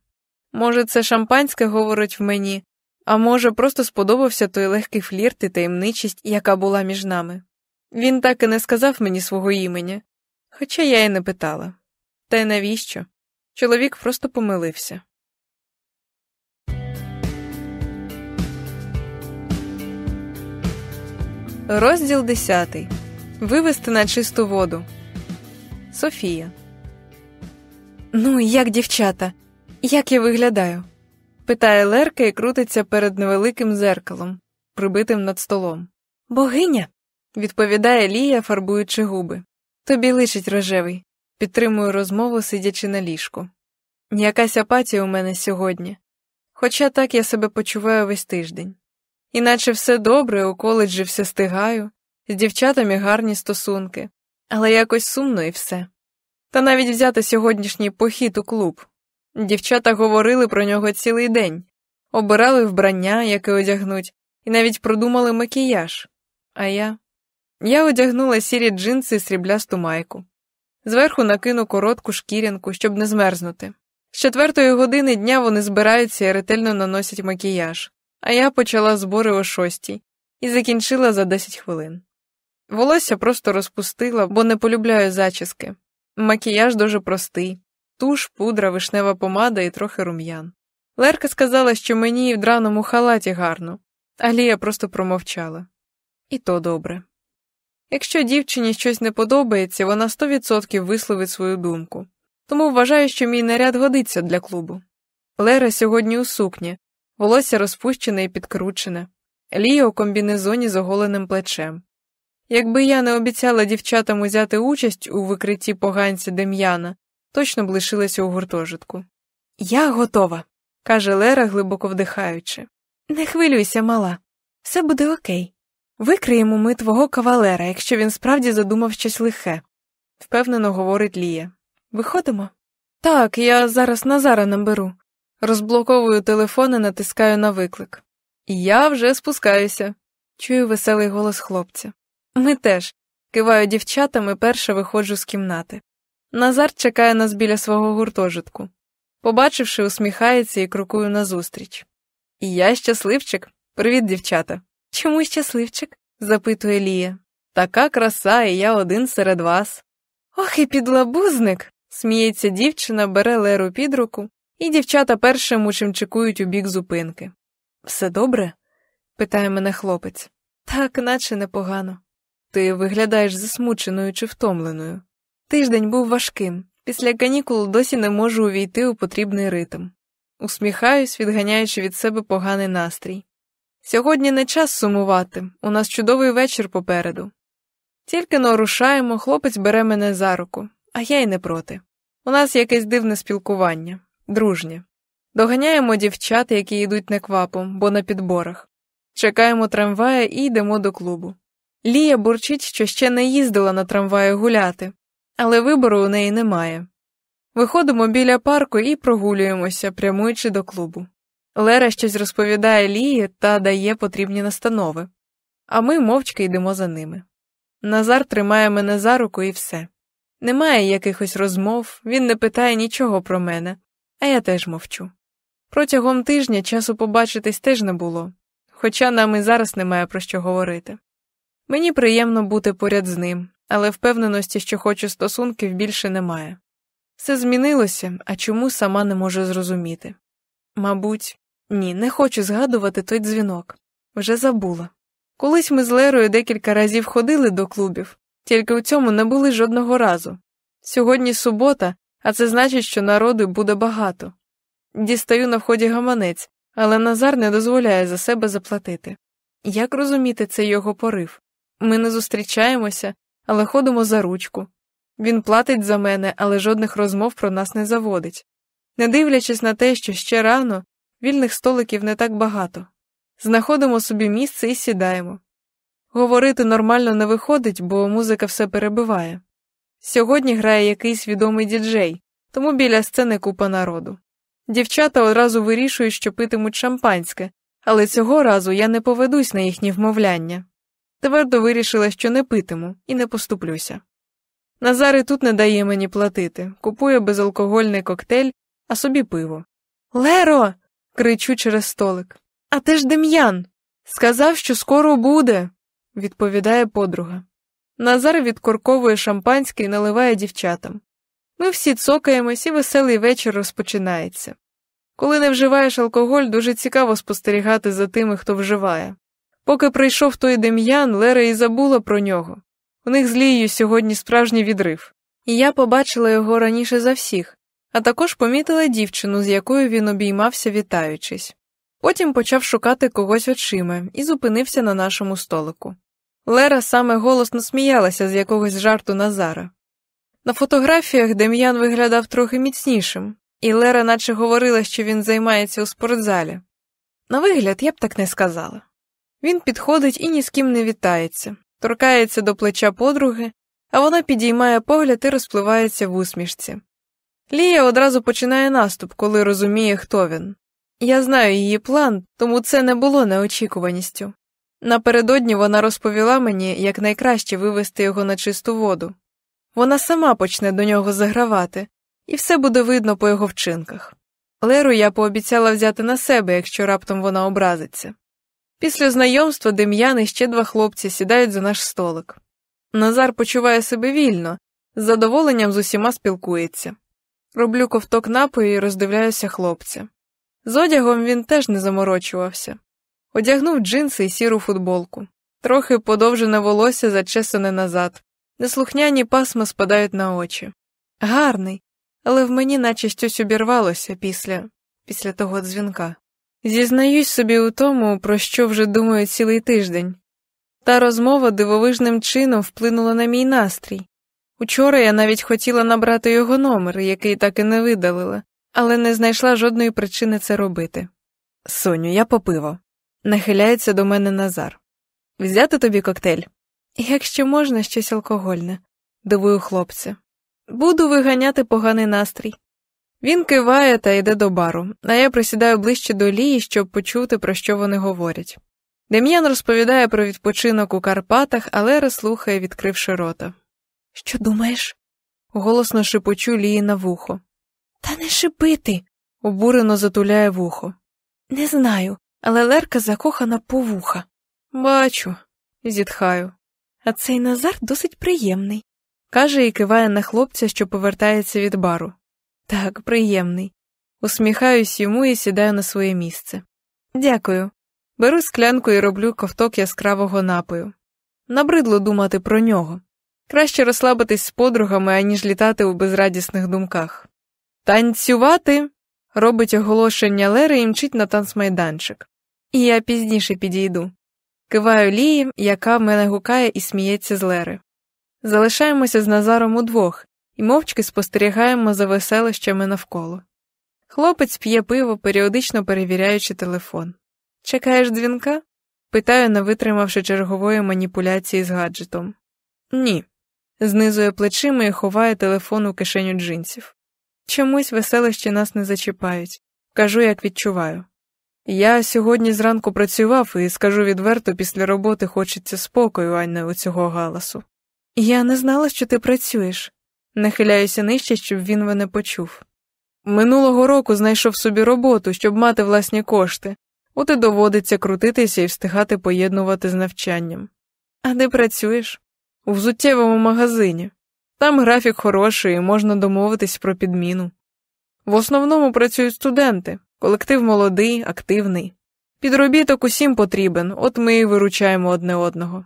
Може, це шампанське говорить в мені, а може, просто сподобався той легкий флірт і таємничість, яка була між нами. Він так і не сказав мені свого імені, хоча я й не питала. Та й навіщо? Чоловік просто помилився. Розділ десятий. Вивести на чисту воду. Софія. Ну, як дівчата? Як я виглядаю? питає Лерка і крутиться перед невеликим зеркалом, прибитим над столом. Богиня. відповідає Лія, фарбуючи губи. Тобі лишить рожевий, підтримую розмову, сидячи на ліжку. Якась апатія у мене сьогодні, хоча так я себе почуваю весь тиждень. Іначе все добре, у коледжі все стигаю, з дівчатами гарні стосунки, але якось сумно і все. Та навіть взяти сьогоднішній похід у клуб. Дівчата говорили про нього цілий день, обирали вбрання, яке одягнуть, і навіть продумали макіяж. А я. Я одягнула сірі джинси і сріблясту майку. Зверху накину коротку шкірянку, щоб не змерзнути. З четвертої години дня вони збираються і ретельно наносять макіяж, а я почала збори о шостій і закінчила за 10 хвилин. Волосся просто розпустила, бо не полюбляю зачіски. Макіяж дуже простий туш, пудра, вишнева помада і трохи рум'ян. Лерка сказала, що мені в драному халаті гарно, а Лія просто промовчала. І то добре. Якщо дівчині щось не подобається, вона сто відсотків висловить свою думку, тому вважаю, що мій наряд годиться для клубу. Лера сьогодні у сукні, волосся розпущене і підкручене, Лія у комбінезоні з оголеним плечем. Якби я не обіцяла дівчатам узяти участь у викритті поганця Дем'яна, точно б лишилася у гуртожитку. Я готова, каже Лера, глибоко вдихаючи. Не хвилюйся, мала, все буде окей. Викриємо ми твого кавалера, якщо він справді задумав щось лихе, впевнено говорить Лія. Виходимо? Так, я зараз Назара наберу. Розблоковую телефон і натискаю на виклик. Я вже спускаюся, чую веселий голос хлопця. Ми теж. Киваю дівчатам і перша виходжу з кімнати. Назар чекає нас біля свого гуртожитку. Побачивши, усміхається і крокую назустріч. І я щасливчик. Привіт, дівчата. Чому щасливчик? запитує Лія. Така краса, і я один серед вас. Ох і підлабузник. сміється дівчина, бере Леру під руку, і дівчата першим учимчикують у бік зупинки. Все добре? питає мене хлопець. Так, наче непогано. Ти виглядаєш засмученою чи втомленою. Тиждень був важким, після канікул досі не можу увійти у потрібний ритм. Усміхаюсь, відганяючи від себе поганий настрій. Сьогодні не час сумувати, у нас чудовий вечір попереду. Тільки но рушаємо, хлопець бере мене за руку, а я й не проти. У нас якесь дивне спілкування, дружнє. Доганяємо дівчат, які йдуть неквапом, бо на підборах. Чекаємо трамвая і йдемо до клубу. Лія бурчить, що ще не їздила на трамваї гуляти, але вибору у неї немає. Виходимо біля парку і прогулюємося, прямуючи до клубу. Лера щось розповідає Лії та дає потрібні настанови, а ми мовчки йдемо за ними. Назар тримає мене за руку і все. Немає якихось розмов, він не питає нічого про мене, а я теж мовчу. Протягом тижня часу побачитись теж не було, хоча нам і зараз немає про що говорити. Мені приємно бути поряд з ним, але впевненості, що хочу стосунків, більше немає. Все змінилося, а чому сама не можу зрозуміти. Мабуть, ні, не хочу згадувати той дзвінок. Вже забула. Колись ми з Лерою декілька разів ходили до клубів, тільки у цьому не були жодного разу. Сьогодні субота, а це значить, що народу буде багато. Дістаю на вході гаманець, але Назар не дозволяє за себе заплатити. Як розуміти цей його порив? Ми не зустрічаємося, але ходимо за ручку. Він платить за мене, але жодних розмов про нас не заводить. Не дивлячись на те, що ще рано, вільних столиків не так багато. Знаходимо собі місце і сідаємо. Говорити нормально не виходить, бо музика все перебиває. Сьогодні грає якийсь відомий діджей, тому біля сцени купа народу. Дівчата одразу вирішують, що питимуть шампанське, але цього разу я не поведусь на їхні вмовляння. Твердо вирішила, що не питиму і не поступлюся. Назар і тут не дає мені платити, купує безалкогольний коктейль, а собі пиво. Леро. кричу через столик. А ти ж Дем'ян. Сказав, що скоро буде, відповідає подруга. Назар відкорковує шампанське і наливає дівчатам. Ми всі цокаємось, і веселий вечір розпочинається. Коли не вживаєш алкоголь, дуже цікаво спостерігати за тими, хто вживає. Поки прийшов той Дем'ян, Лера і забула про нього. У них з Лією сьогодні справжній відрив. І я побачила його раніше за всіх, а також помітила дівчину, з якою він обіймався, вітаючись. Потім почав шукати когось очима і зупинився на нашому столику. Лера саме голосно сміялася з якогось жарту Назара. На фотографіях Дем'ян виглядав трохи міцнішим, і Лера наче говорила, що він займається у спортзалі. На вигляд, я б так не сказала. Він підходить і ні з ким не вітається, торкається до плеча подруги, а вона підіймає погляд і розпливається в усмішці. Лія одразу починає наступ, коли розуміє, хто він. Я знаю її план, тому це не було неочікуваністю. Напередодні вона розповіла мені, як найкраще вивести його на чисту воду. Вона сама почне до нього загравати, і все буде видно по його вчинках. Леру я пообіцяла взяти на себе, якщо раптом вона образиться. Після знайомства Дем'ян і ще два хлопці сідають за наш столик. Назар почуває себе вільно, з задоволенням з усіма спілкується. Роблю ковток напою і роздивляюся хлопця. З одягом він теж не заморочувався. Одягнув джинси і сіру футболку, трохи подовжене волосся зачесане назад, неслухняні пасма спадають на очі. Гарний, але в мені наче щось обірвалося після після того дзвінка. Зізнаюсь собі у тому, про що вже думаю цілий тиждень. Та розмова дивовижним чином вплинула на мій настрій. Учора я навіть хотіла набрати його номер, який так і не видалила, але не знайшла жодної причини це робити. Соню, я попиво. Нахиляється до мене Назар. Взяти тобі коктейль? Якщо можна, щось алкогольне, дивую хлопця. Буду виганяти поганий настрій. Він киває та йде до бару, а я присідаю ближче до лії, щоб почути, про що вони говорять. Дем'ян розповідає про відпочинок у Карпатах, але слухає, відкривши рота. Що думаєш? голосно шепочу лії на вухо. Та не шипити, обурено затуляє вухо. Не знаю, але Лерка закохана по вуха. Бачу, зітхаю. А цей Назар досить приємний, каже і киває на хлопця, що повертається від бару. Так, приємний. Усміхаюсь йому і сідаю на своє місце. Дякую. Беру склянку і роблю ковток яскравого напою. Набридло думати про нього. Краще розслабитись з подругами, аніж літати у безрадісних думках. Танцювати. робить оголошення Лери і мчить на танцмайданчик. І я пізніше підійду. Киваю Лії, яка в мене гукає і сміється з Лери. Залишаємося з Назаром удвох і мовчки спостерігаємо за веселищами навколо. Хлопець п'є пиво, періодично перевіряючи телефон. Чекаєш дзвінка? питаю, не витримавши чергової маніпуляції з гаджетом. Ні. Знизує плечима і ховає телефон у кишеню джинсів. Чомусь веселищі нас не зачіпають, кажу, як відчуваю. Я сьогодні зранку працював і скажу відверто, після роботи хочеться спокою, а не оцього галасу. Я не знала, що ти працюєш, нахиляюся нижче, щоб він мене почув. Минулого року знайшов собі роботу, щоб мати власні кошти, от і доводиться крутитися і встигати поєднувати з навчанням. А де працюєш? У взуттєвому магазині. Там графік хороший можна домовитись про підміну. В основному працюють студенти, колектив молодий, активний. Підробіток усім потрібен, от ми і виручаємо одне одного.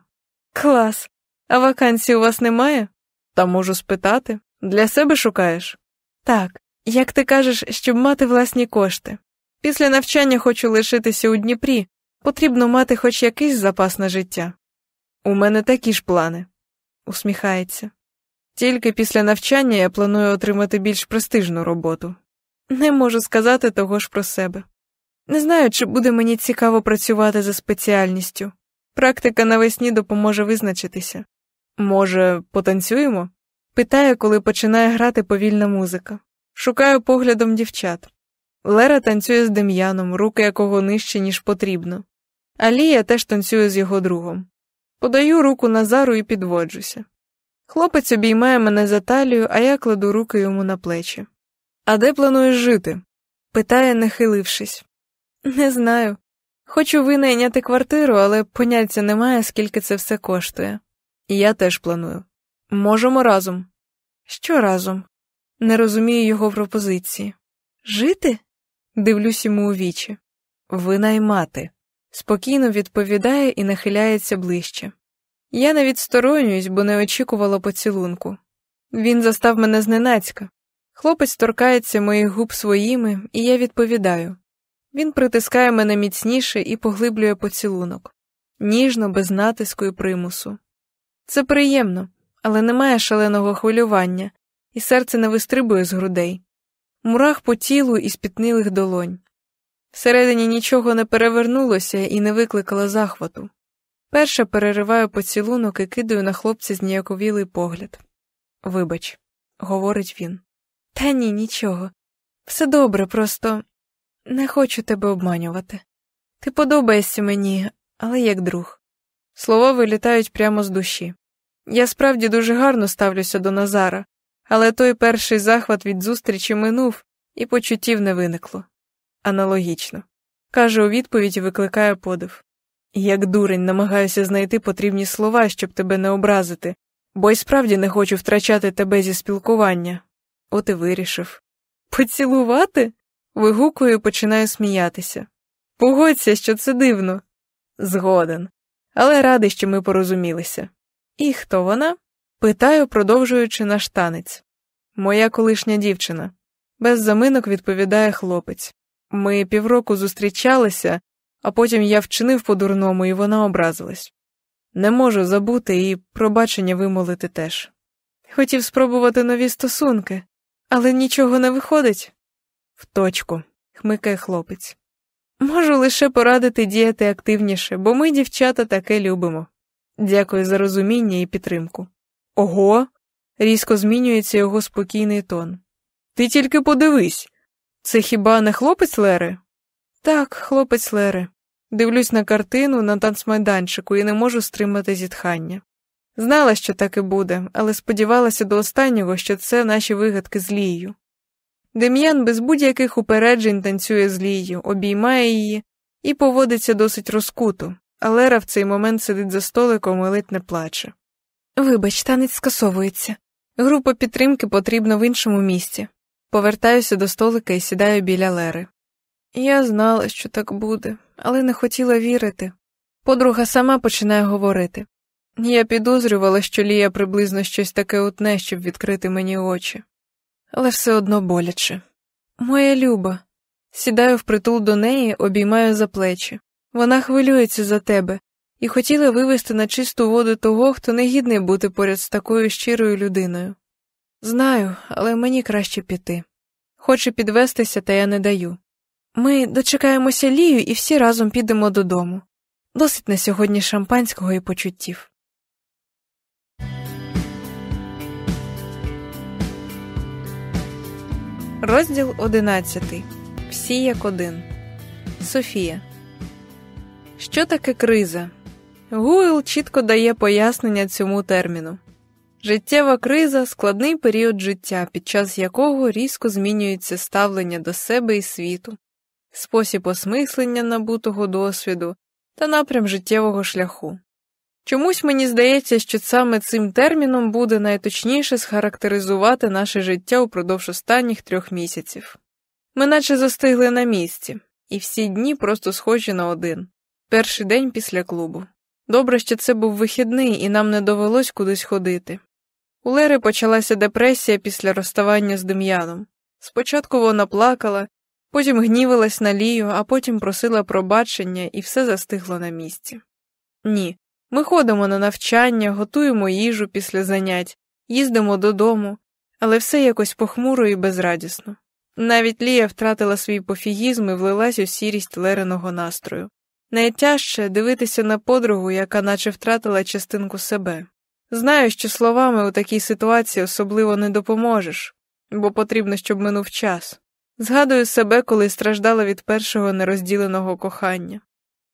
Клас. А вакансій у вас немає? Та можу спитати. Для себе шукаєш? Так, як ти кажеш, щоб мати власні кошти. Після навчання хочу лишитися у Дніпрі, потрібно мати хоч якийсь запас на життя. У мене такі ж плани, усміхається. Тільки після навчання я планую отримати більш престижну роботу. Не можу сказати того ж про себе. Не знаю, чи буде мені цікаво працювати за спеціальністю. Практика навесні допоможе визначитися. Може, потанцюємо? Питає, коли починає грати повільна музика. Шукаю поглядом дівчат. Лера танцює з Дем'яном, руки якого нижче, ніж потрібно. Алія теж танцює з його другом. Подаю руку Назару і підводжуся. Хлопець обіймає мене за талію, а я кладу руки йому на плечі. А де плануєш жити? питає, нахилившись. Не знаю. Хочу винайняти квартиру, але поняття немає, скільки це все коштує. Я теж планую. Можемо разом. Що разом? Не розумію його пропозиції. Жити? Дивлюсь йому у вічі. Винаймати. Спокійно відповідає і нахиляється ближче. Я не відсторонююсь, бо не очікувала поцілунку. Він застав мене зненацька. Хлопець торкається моїх губ своїми, і я відповідаю. Він притискає мене міцніше і поглиблює поцілунок. ніжно, без натиску і примусу. Це приємно, але немає шаленого хвилювання, і серце не вистрибує з грудей, мурах по тілу і спітнилих долонь. Всередині нічого не перевернулося і не викликало захвату. Перша перериваю поцілунок і кидаю на хлопця зніяковілий погляд. Вибач, говорить він. Та ні, нічого. Все добре, просто не хочу тебе обманювати. Ти подобаєшся мені, але як друг. Слова вилітають прямо з душі. Я справді дуже гарно ставлюся до Назара, але той перший захват від зустрічі минув, і почуттів не виникло. Аналогічно. Каже у відповідь і викликає подив. Як дурень намагаюся знайти потрібні слова, щоб тебе не образити, бо й справді не хочу втрачати тебе зі спілкування. От і вирішив. Поцілувати? Вигукую і починаю сміятися. Погодься, що це дивно. Згоден. Але радий, що ми порозумілися. І хто вона? Питаю, продовжуючи наш танець. Моя колишня дівчина. Без заминок відповідає хлопець. Ми півроку зустрічалися, а потім я вчинив по-дурному, і вона образилась. Не можу забути і пробачення вимолити теж. Хотів спробувати нові стосунки, але нічого не виходить. В точку, хмикає хлопець. Можу лише порадити діяти активніше, бо ми, дівчата, таке любимо. Дякую за розуміння і підтримку. Ого. різко змінюється його спокійний тон. Ти тільки подивись. Це хіба не хлопець Лери? Так, хлопець Лери. Дивлюсь на картину на танцмайданчику і не можу стримати зітхання. Знала, що так і буде, але сподівалася до останнього, що це наші вигадки з Лією. Дем'ян без будь-яких упереджень танцює з Лією, обіймає її і поводиться досить розкуто, а Лера в цей момент сидить за столиком і ледь не плаче. Вибач, танець скасовується. Група підтримки потрібна в іншому місці. Повертаюся до столика і сідаю біля Лери. Я знала, що так буде, але не хотіла вірити. Подруга сама починає говорити. Я підозрювала, що Лія приблизно щось таке утне, щоб відкрити мені очі, але все одно боляче. Моя люба, сідаю впритул до неї, обіймаю за плечі. Вона хвилюється за тебе і хотіла вивести на чисту воду того, хто не гідний бути поряд з такою щирою людиною. Знаю, але мені краще піти. Хоче підвестися, та я не даю. Ми дочекаємося Лію і всі разом підемо додому. Досить на сьогодні шампанського і почуттів. Розділ одинадцятий. Всі як один. Софія. Що таке криза? Гуйл чітко дає пояснення цьому терміну. Життєва криза складний період життя, під час якого різко змінюється ставлення до себе і світу, спосіб осмислення набутого досвіду та напрям життєвого шляху. Чомусь мені здається, що саме цим терміном буде найточніше схарактеризувати наше життя упродовж останніх трьох місяців. Ми наче застигли на місці, і всі дні просто схожі на один перший день після клубу. Добре, що це був вихідний, і нам не довелось кудись ходити. У Лери почалася депресія після розставання з Дем'яном. Спочатку вона плакала, потім гнівилась на Лію, а потім просила пробачення, і все застигло на місці. Ні, ми ходимо на навчання, готуємо їжу після занять, їздимо додому, але все якось похмуро і безрадісно. Навіть Лія втратила свій пофігізм і влилась у сірість Лериного настрою. Найтяжче дивитися на подругу, яка наче втратила частинку себе. Знаю, що словами у такій ситуації особливо не допоможеш, бо потрібно, щоб минув час. Згадую себе, коли страждала від першого нерозділеного кохання.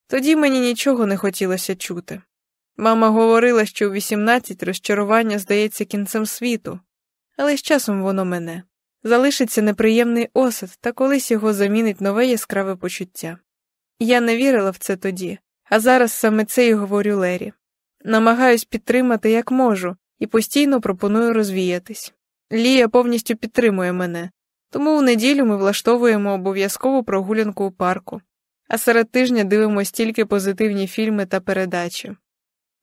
Тоді мені нічого не хотілося чути. Мама говорила, що у 18 розчарування здається кінцем світу, але з часом воно мене. Залишиться неприємний осад, та колись його замінить нове яскраве почуття. Я не вірила в це тоді, а зараз саме це й говорю Лері. Намагаюсь підтримати як можу і постійно пропоную розвіятись. Лія повністю підтримує мене, тому у неділю ми влаштовуємо обов'язкову прогулянку у парку, а серед тижня дивимося тільки позитивні фільми та передачі.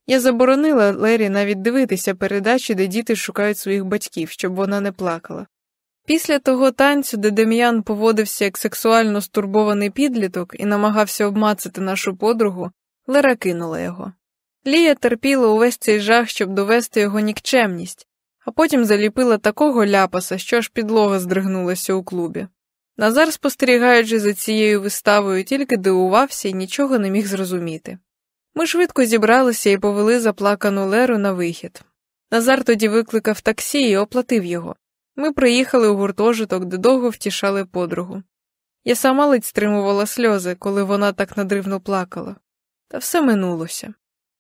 Я заборонила Лері навіть дивитися передачі, де діти шукають своїх батьків, щоб вона не плакала. Після того танцю, де Дем'ян поводився як сексуально стурбований підліток і намагався обмацати нашу подругу, Лера кинула його. Лія терпіла увесь цей жах, щоб довести його нікчемність, а потім заліпила такого ляпаса, що аж підлога здригнулася у клубі. Назар, спостерігаючи за цією виставою, тільки дивувався і нічого не міг зрозуміти. Ми швидко зібралися і повели заплакану Леру на вихід. Назар тоді викликав таксі і оплатив його. Ми приїхали у гуртожиток, де довго втішали подругу. Я сама ледь стримувала сльози, коли вона так надривно плакала. Та все минулося.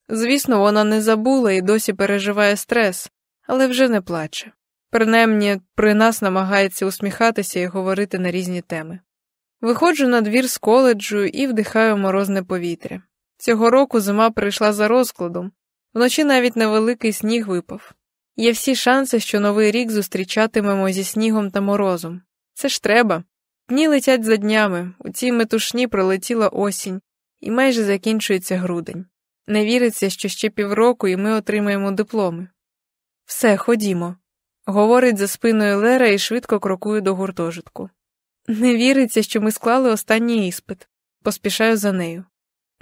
Звісно, вона не забула і досі переживає стрес, але вже не плаче. Принаймні, при нас намагається усміхатися і говорити на різні теми. Виходжу на двір з коледжу і вдихаю морозне повітря. Цього року зима прийшла за розкладом, вночі навіть невеликий сніг випав. Є всі шанси, що новий рік зустрічатимемо зі снігом та морозом. Це ж треба. Дні летять за днями, у цій метушні пролетіла осінь, і майже закінчується грудень. Не віриться, що ще півроку і ми отримаємо дипломи. Все, ходімо, говорить за спиною Лера і швидко крокує до гуртожитку. Не віриться, що ми склали останній іспит, поспішаю за нею.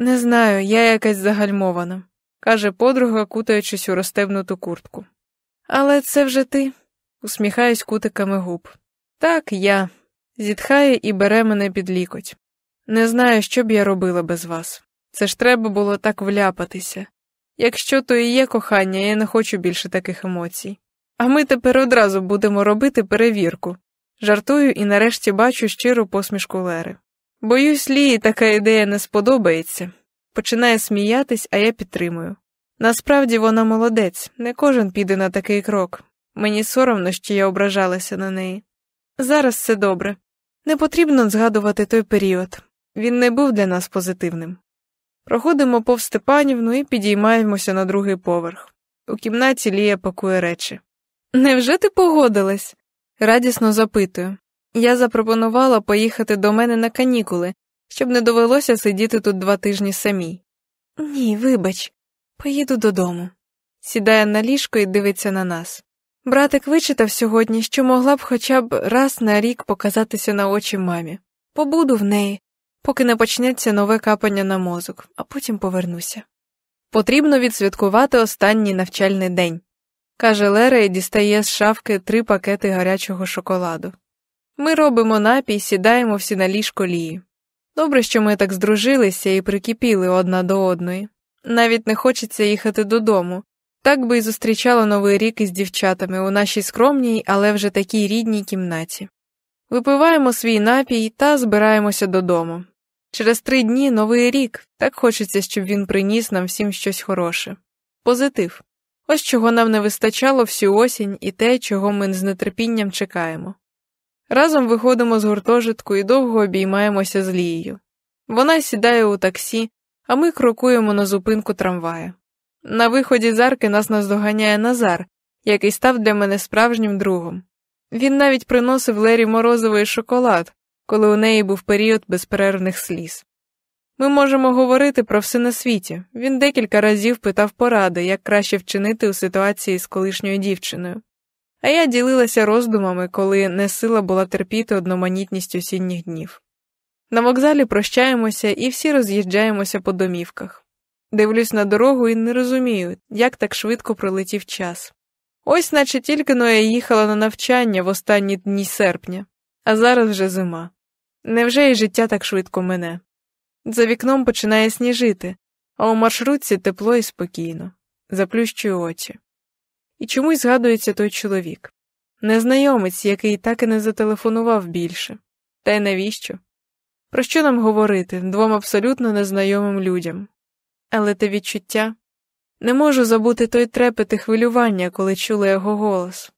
Не знаю, я якась загальмована, каже подруга, кутаючись у розтебнуту куртку. Але це вже ти, усміхаюсь кутиками губ. Так, я. Зітхає і бере мене під лікоть. Не знаю, що б я робила без вас. Це ж треба було так вляпатися. Якщо то і є кохання, я не хочу більше таких емоцій. А ми тепер одразу будемо робити перевірку. Жартую і нарешті бачу щиру посмішку Лери. Боюсь, Лії така ідея не сподобається. Починає сміятись, а я підтримую. Насправді вона молодець, не кожен піде на такий крок. Мені соромно, що я ображалася на неї. Зараз все добре. Не потрібно згадувати той період він не був для нас позитивним. Проходимо пов Степанівну і підіймаємося на другий поверх. У кімнаті Лія пакує речі. Невже ти погодилась? радісно запитую. Я запропонувала поїхати до мене на канікули, щоб не довелося сидіти тут два тижні самій. Ні, вибач, поїду додому. Сідає на ліжко і дивиться на нас. Братик вичитав сьогодні, що могла б хоча б раз на рік показатися на очі мамі. Побуду в неї, поки не почнеться нове капання на мозок, а потім повернуся. Потрібно відсвяткувати останній навчальний день, каже Лера і дістає з шафки три пакети гарячого шоколаду. Ми робимо напій, сідаємо всі на ліжко лії. Добре, що ми так здружилися і прикипіли одна до одної. Навіть не хочеться їхати додому. Так би й зустрічала новий рік із дівчатами у нашій скромній, але вже такій рідній кімнаті. Випиваємо свій напій та збираємося додому. Через три дні новий рік, так хочеться, щоб він приніс нам всім щось хороше. Позитив. Ось чого нам не вистачало всю осінь і те, чого ми з нетерпінням чекаємо. Разом виходимо з гуртожитку і довго обіймаємося з Лією. Вона сідає у таксі, а ми крокуємо на зупинку трамвая. На виході з арки нас наздоганяє Назар, який став для мене справжнім другом. Він навіть приносив Лері морозовий шоколад, коли у неї був період безперервних сліз. Ми можемо говорити про все на світі. Він декілька разів питав поради, як краще вчинити у ситуації з колишньою дівчиною. А я ділилася роздумами, коли не сила була терпіти одноманітність осінніх днів. На вокзалі прощаємося і всі роз'їжджаємося по домівках. Дивлюсь на дорогу і не розумію, як так швидко пролетів час. Ось наче тільки но я їхала на навчання в останні дні серпня, а зараз вже зима. Невже і життя так швидко мине? За вікном починає сніжити, а у маршрутці тепло і спокійно, заплющую очі. І чомусь згадується той чоловік незнайомець, який так і не зателефонував більше. Та й навіщо? Про що нам говорити двом абсолютно незнайомим людям? Але те відчуття не можу забути той трепет і хвилювання, коли чула його голос.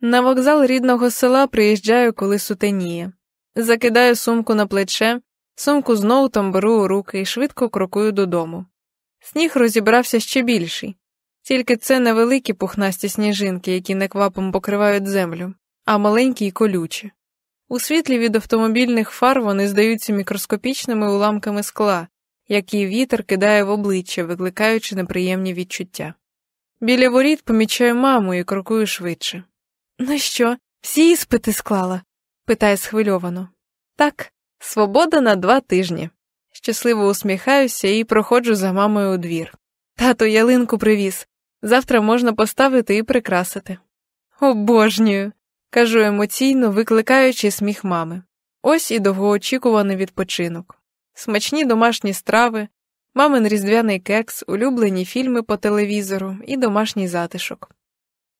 На вокзал рідного села приїжджаю, коли сутеніє. Закидаю сумку на плече, сумку з ноутом беру у руки і швидко крокую додому. Сніг розібрався ще більший, тільки це не великі пухнасті сніжинки, які неквапом покривають землю, а маленькі й колючі. У світлі від автомобільних фар вони здаються мікроскопічними уламками скла, які вітер кидає в обличчя, викликаючи неприємні відчуття. Біля воріт помічаю маму і крокую швидше. Ну що, всі іспити склала? питає схвильовано. Так, свобода на два тижні. щасливо усміхаюся і проходжу за мамою у двір. Тато ялинку привіз. Завтра можна поставити і прикрасити. Обожнюю, кажу емоційно, викликаючи сміх мами. Ось і довгоочікуваний відпочинок. Смачні домашні страви, мамин різдвяний кекс, улюблені фільми по телевізору і домашній затишок.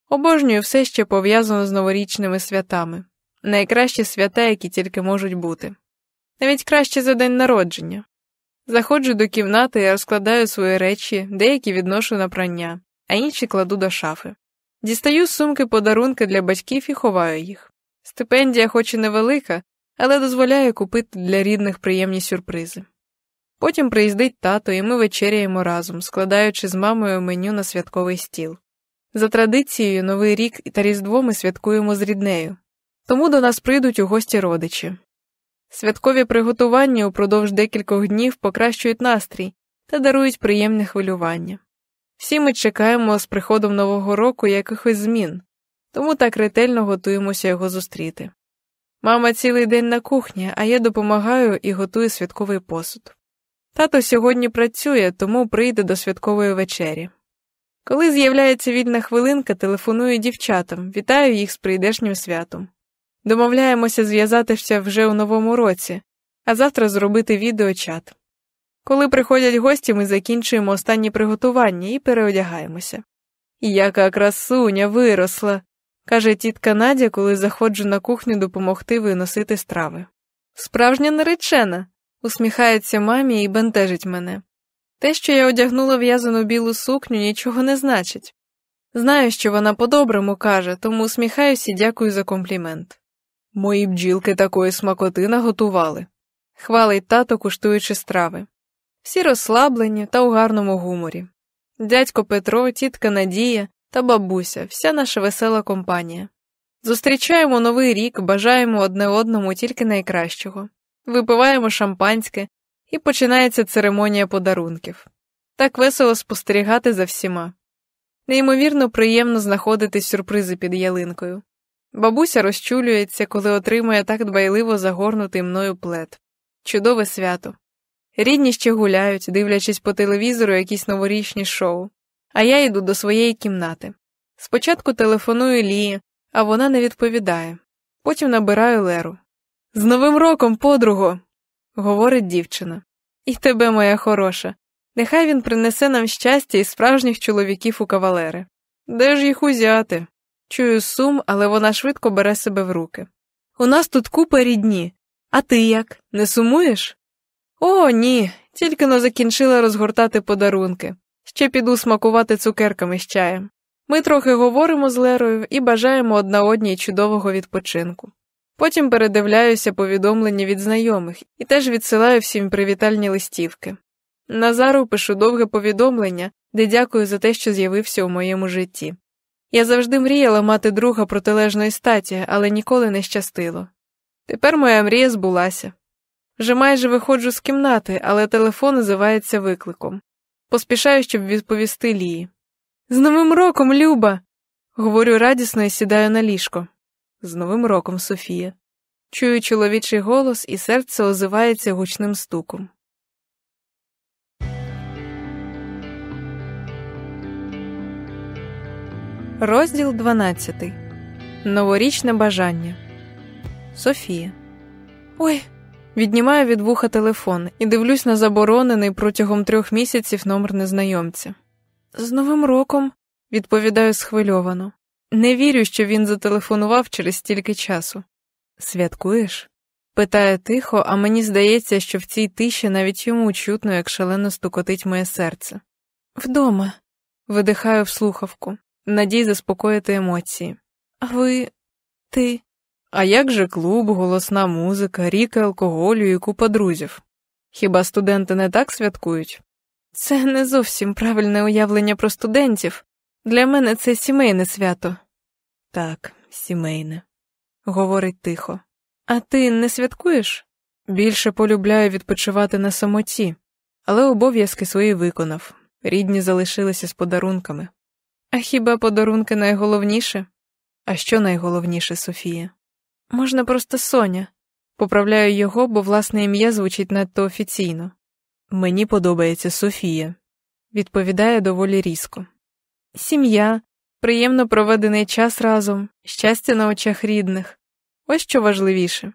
Обожнюю все ще пов'язано з новорічними святами, найкращі свята, які тільки можуть бути, навіть краще за день народження. Заходжу до кімнати і розкладаю свої речі, деякі відношу на прання, а інші кладу до шафи. Дістаю з сумки подарунки для батьків і ховаю їх. Стипендія, хоч і невелика, але дозволяє купити для рідних приємні сюрпризи. Потім приїздить тато, і ми вечеряємо разом, складаючи з мамою меню на святковий стіл. За традицією, Новий рік та Різдво ми святкуємо з ріднею, тому до нас прийдуть у гості родичі. Святкові приготування упродовж декількох днів покращують настрій та дарують приємне хвилювання. Всі ми чекаємо з приходом Нового року якихось змін, тому так ретельно готуємося його зустріти. Мама цілий день на кухні, а я допомагаю і готую святковий посуд. Тато сьогодні працює, тому прийде до святкової вечері. Коли з'являється вільна хвилинка, телефоную дівчатам, вітаю їх з прийдешнім святом. Домовляємося зв'язатися вже у новому році, а завтра зробити відеочат. Коли приходять гості, ми закінчуємо останні приготування і переодягаємося. Яка красуня виросла, каже тітка Надя, коли заходжу на кухню допомогти виносити страви. Справжня наречена, усміхається мамі і бентежить мене. Те, що я одягнула в'язану білу сукню, нічого не значить. Знаю, що вона по-доброму каже, тому усміхаюся і дякую за комплімент. Мої бджілки такої смакоти наготували, хвалить тато, куштуючи страви. Всі розслаблені та у гарному гуморі. Дядько Петро, тітка Надія та бабуся, вся наша весела компанія. Зустрічаємо новий рік, бажаємо одне одному тільки найкращого, випиваємо шампанське, і починається церемонія подарунків. Так весело спостерігати за всіма. Неймовірно приємно знаходити сюрпризи під ялинкою. Бабуся розчулюється, коли отримує так дбайливо загорнутий мною плед. Чудове свято. Рідні ще гуляють, дивлячись по телевізору якісь новорічні шоу, а я йду до своєї кімнати. Спочатку телефоную Лії, а вона не відповідає. Потім набираю Леру. З Новим роком, подруго, говорить дівчина. І тебе, моя хороша. Нехай він принесе нам щастя і справжніх чоловіків у кавалери. Де ж їх узяти? Чую сум, але вона швидко бере себе в руки. У нас тут купа рідні. А ти як? Не сумуєш? О, ні, тільки но закінчила розгортати подарунки. Ще піду смакувати цукерками з чаєм. Ми трохи говоримо з Лерою і бажаємо одна одній чудового відпочинку. Потім передивляюся повідомлення від знайомих і теж відсилаю всім привітальні листівки. Назару пишу довге повідомлення, де дякую за те, що з'явився у моєму житті. Я завжди мріяла мати друга протилежної статі, але ніколи не щастило. Тепер моя мрія збулася. Вже майже виходжу з кімнати, але телефон називається викликом. Поспішаю, щоб відповісти Лії. З Новим роком, Люба. говорю радісно і сідаю на ліжко. З Новим роком, Софія. Чую чоловічий голос, і серце озивається гучним стуком. Розділ 12. Новорічне бажання. Софія. Ой. Віднімаю від вуха телефон і дивлюсь на заборонений протягом трьох місяців номер незнайомця. З Новим роком, відповідаю схвильовано. Не вірю, що він зателефонував через стільки часу. Святкуєш? питає тихо, а мені здається, що в цій тиші навіть йому чутно, як шалено стукотить моє серце. Вдома. видихаю в слухавку, надій заспокоїти емоції. А ви. ти. А як же клуб, голосна музика, ріки алкоголю і купа друзів? Хіба студенти не так святкують? Це не зовсім правильне уявлення про студентів. Для мене це сімейне свято. Так, сімейне, говорить тихо. А ти не святкуєш? Більше полюбляю відпочивати на самоті, але обов'язки свої виконав. Рідні залишилися з подарунками. А хіба подарунки найголовніше? А що найголовніше, Софія? Можна просто Соня. Поправляю його, бо власне ім'я звучить надто офіційно. Мені подобається Софія, відповідає доволі різко. Сім'я, приємно проведений час разом, щастя на очах рідних. Ось що важливіше.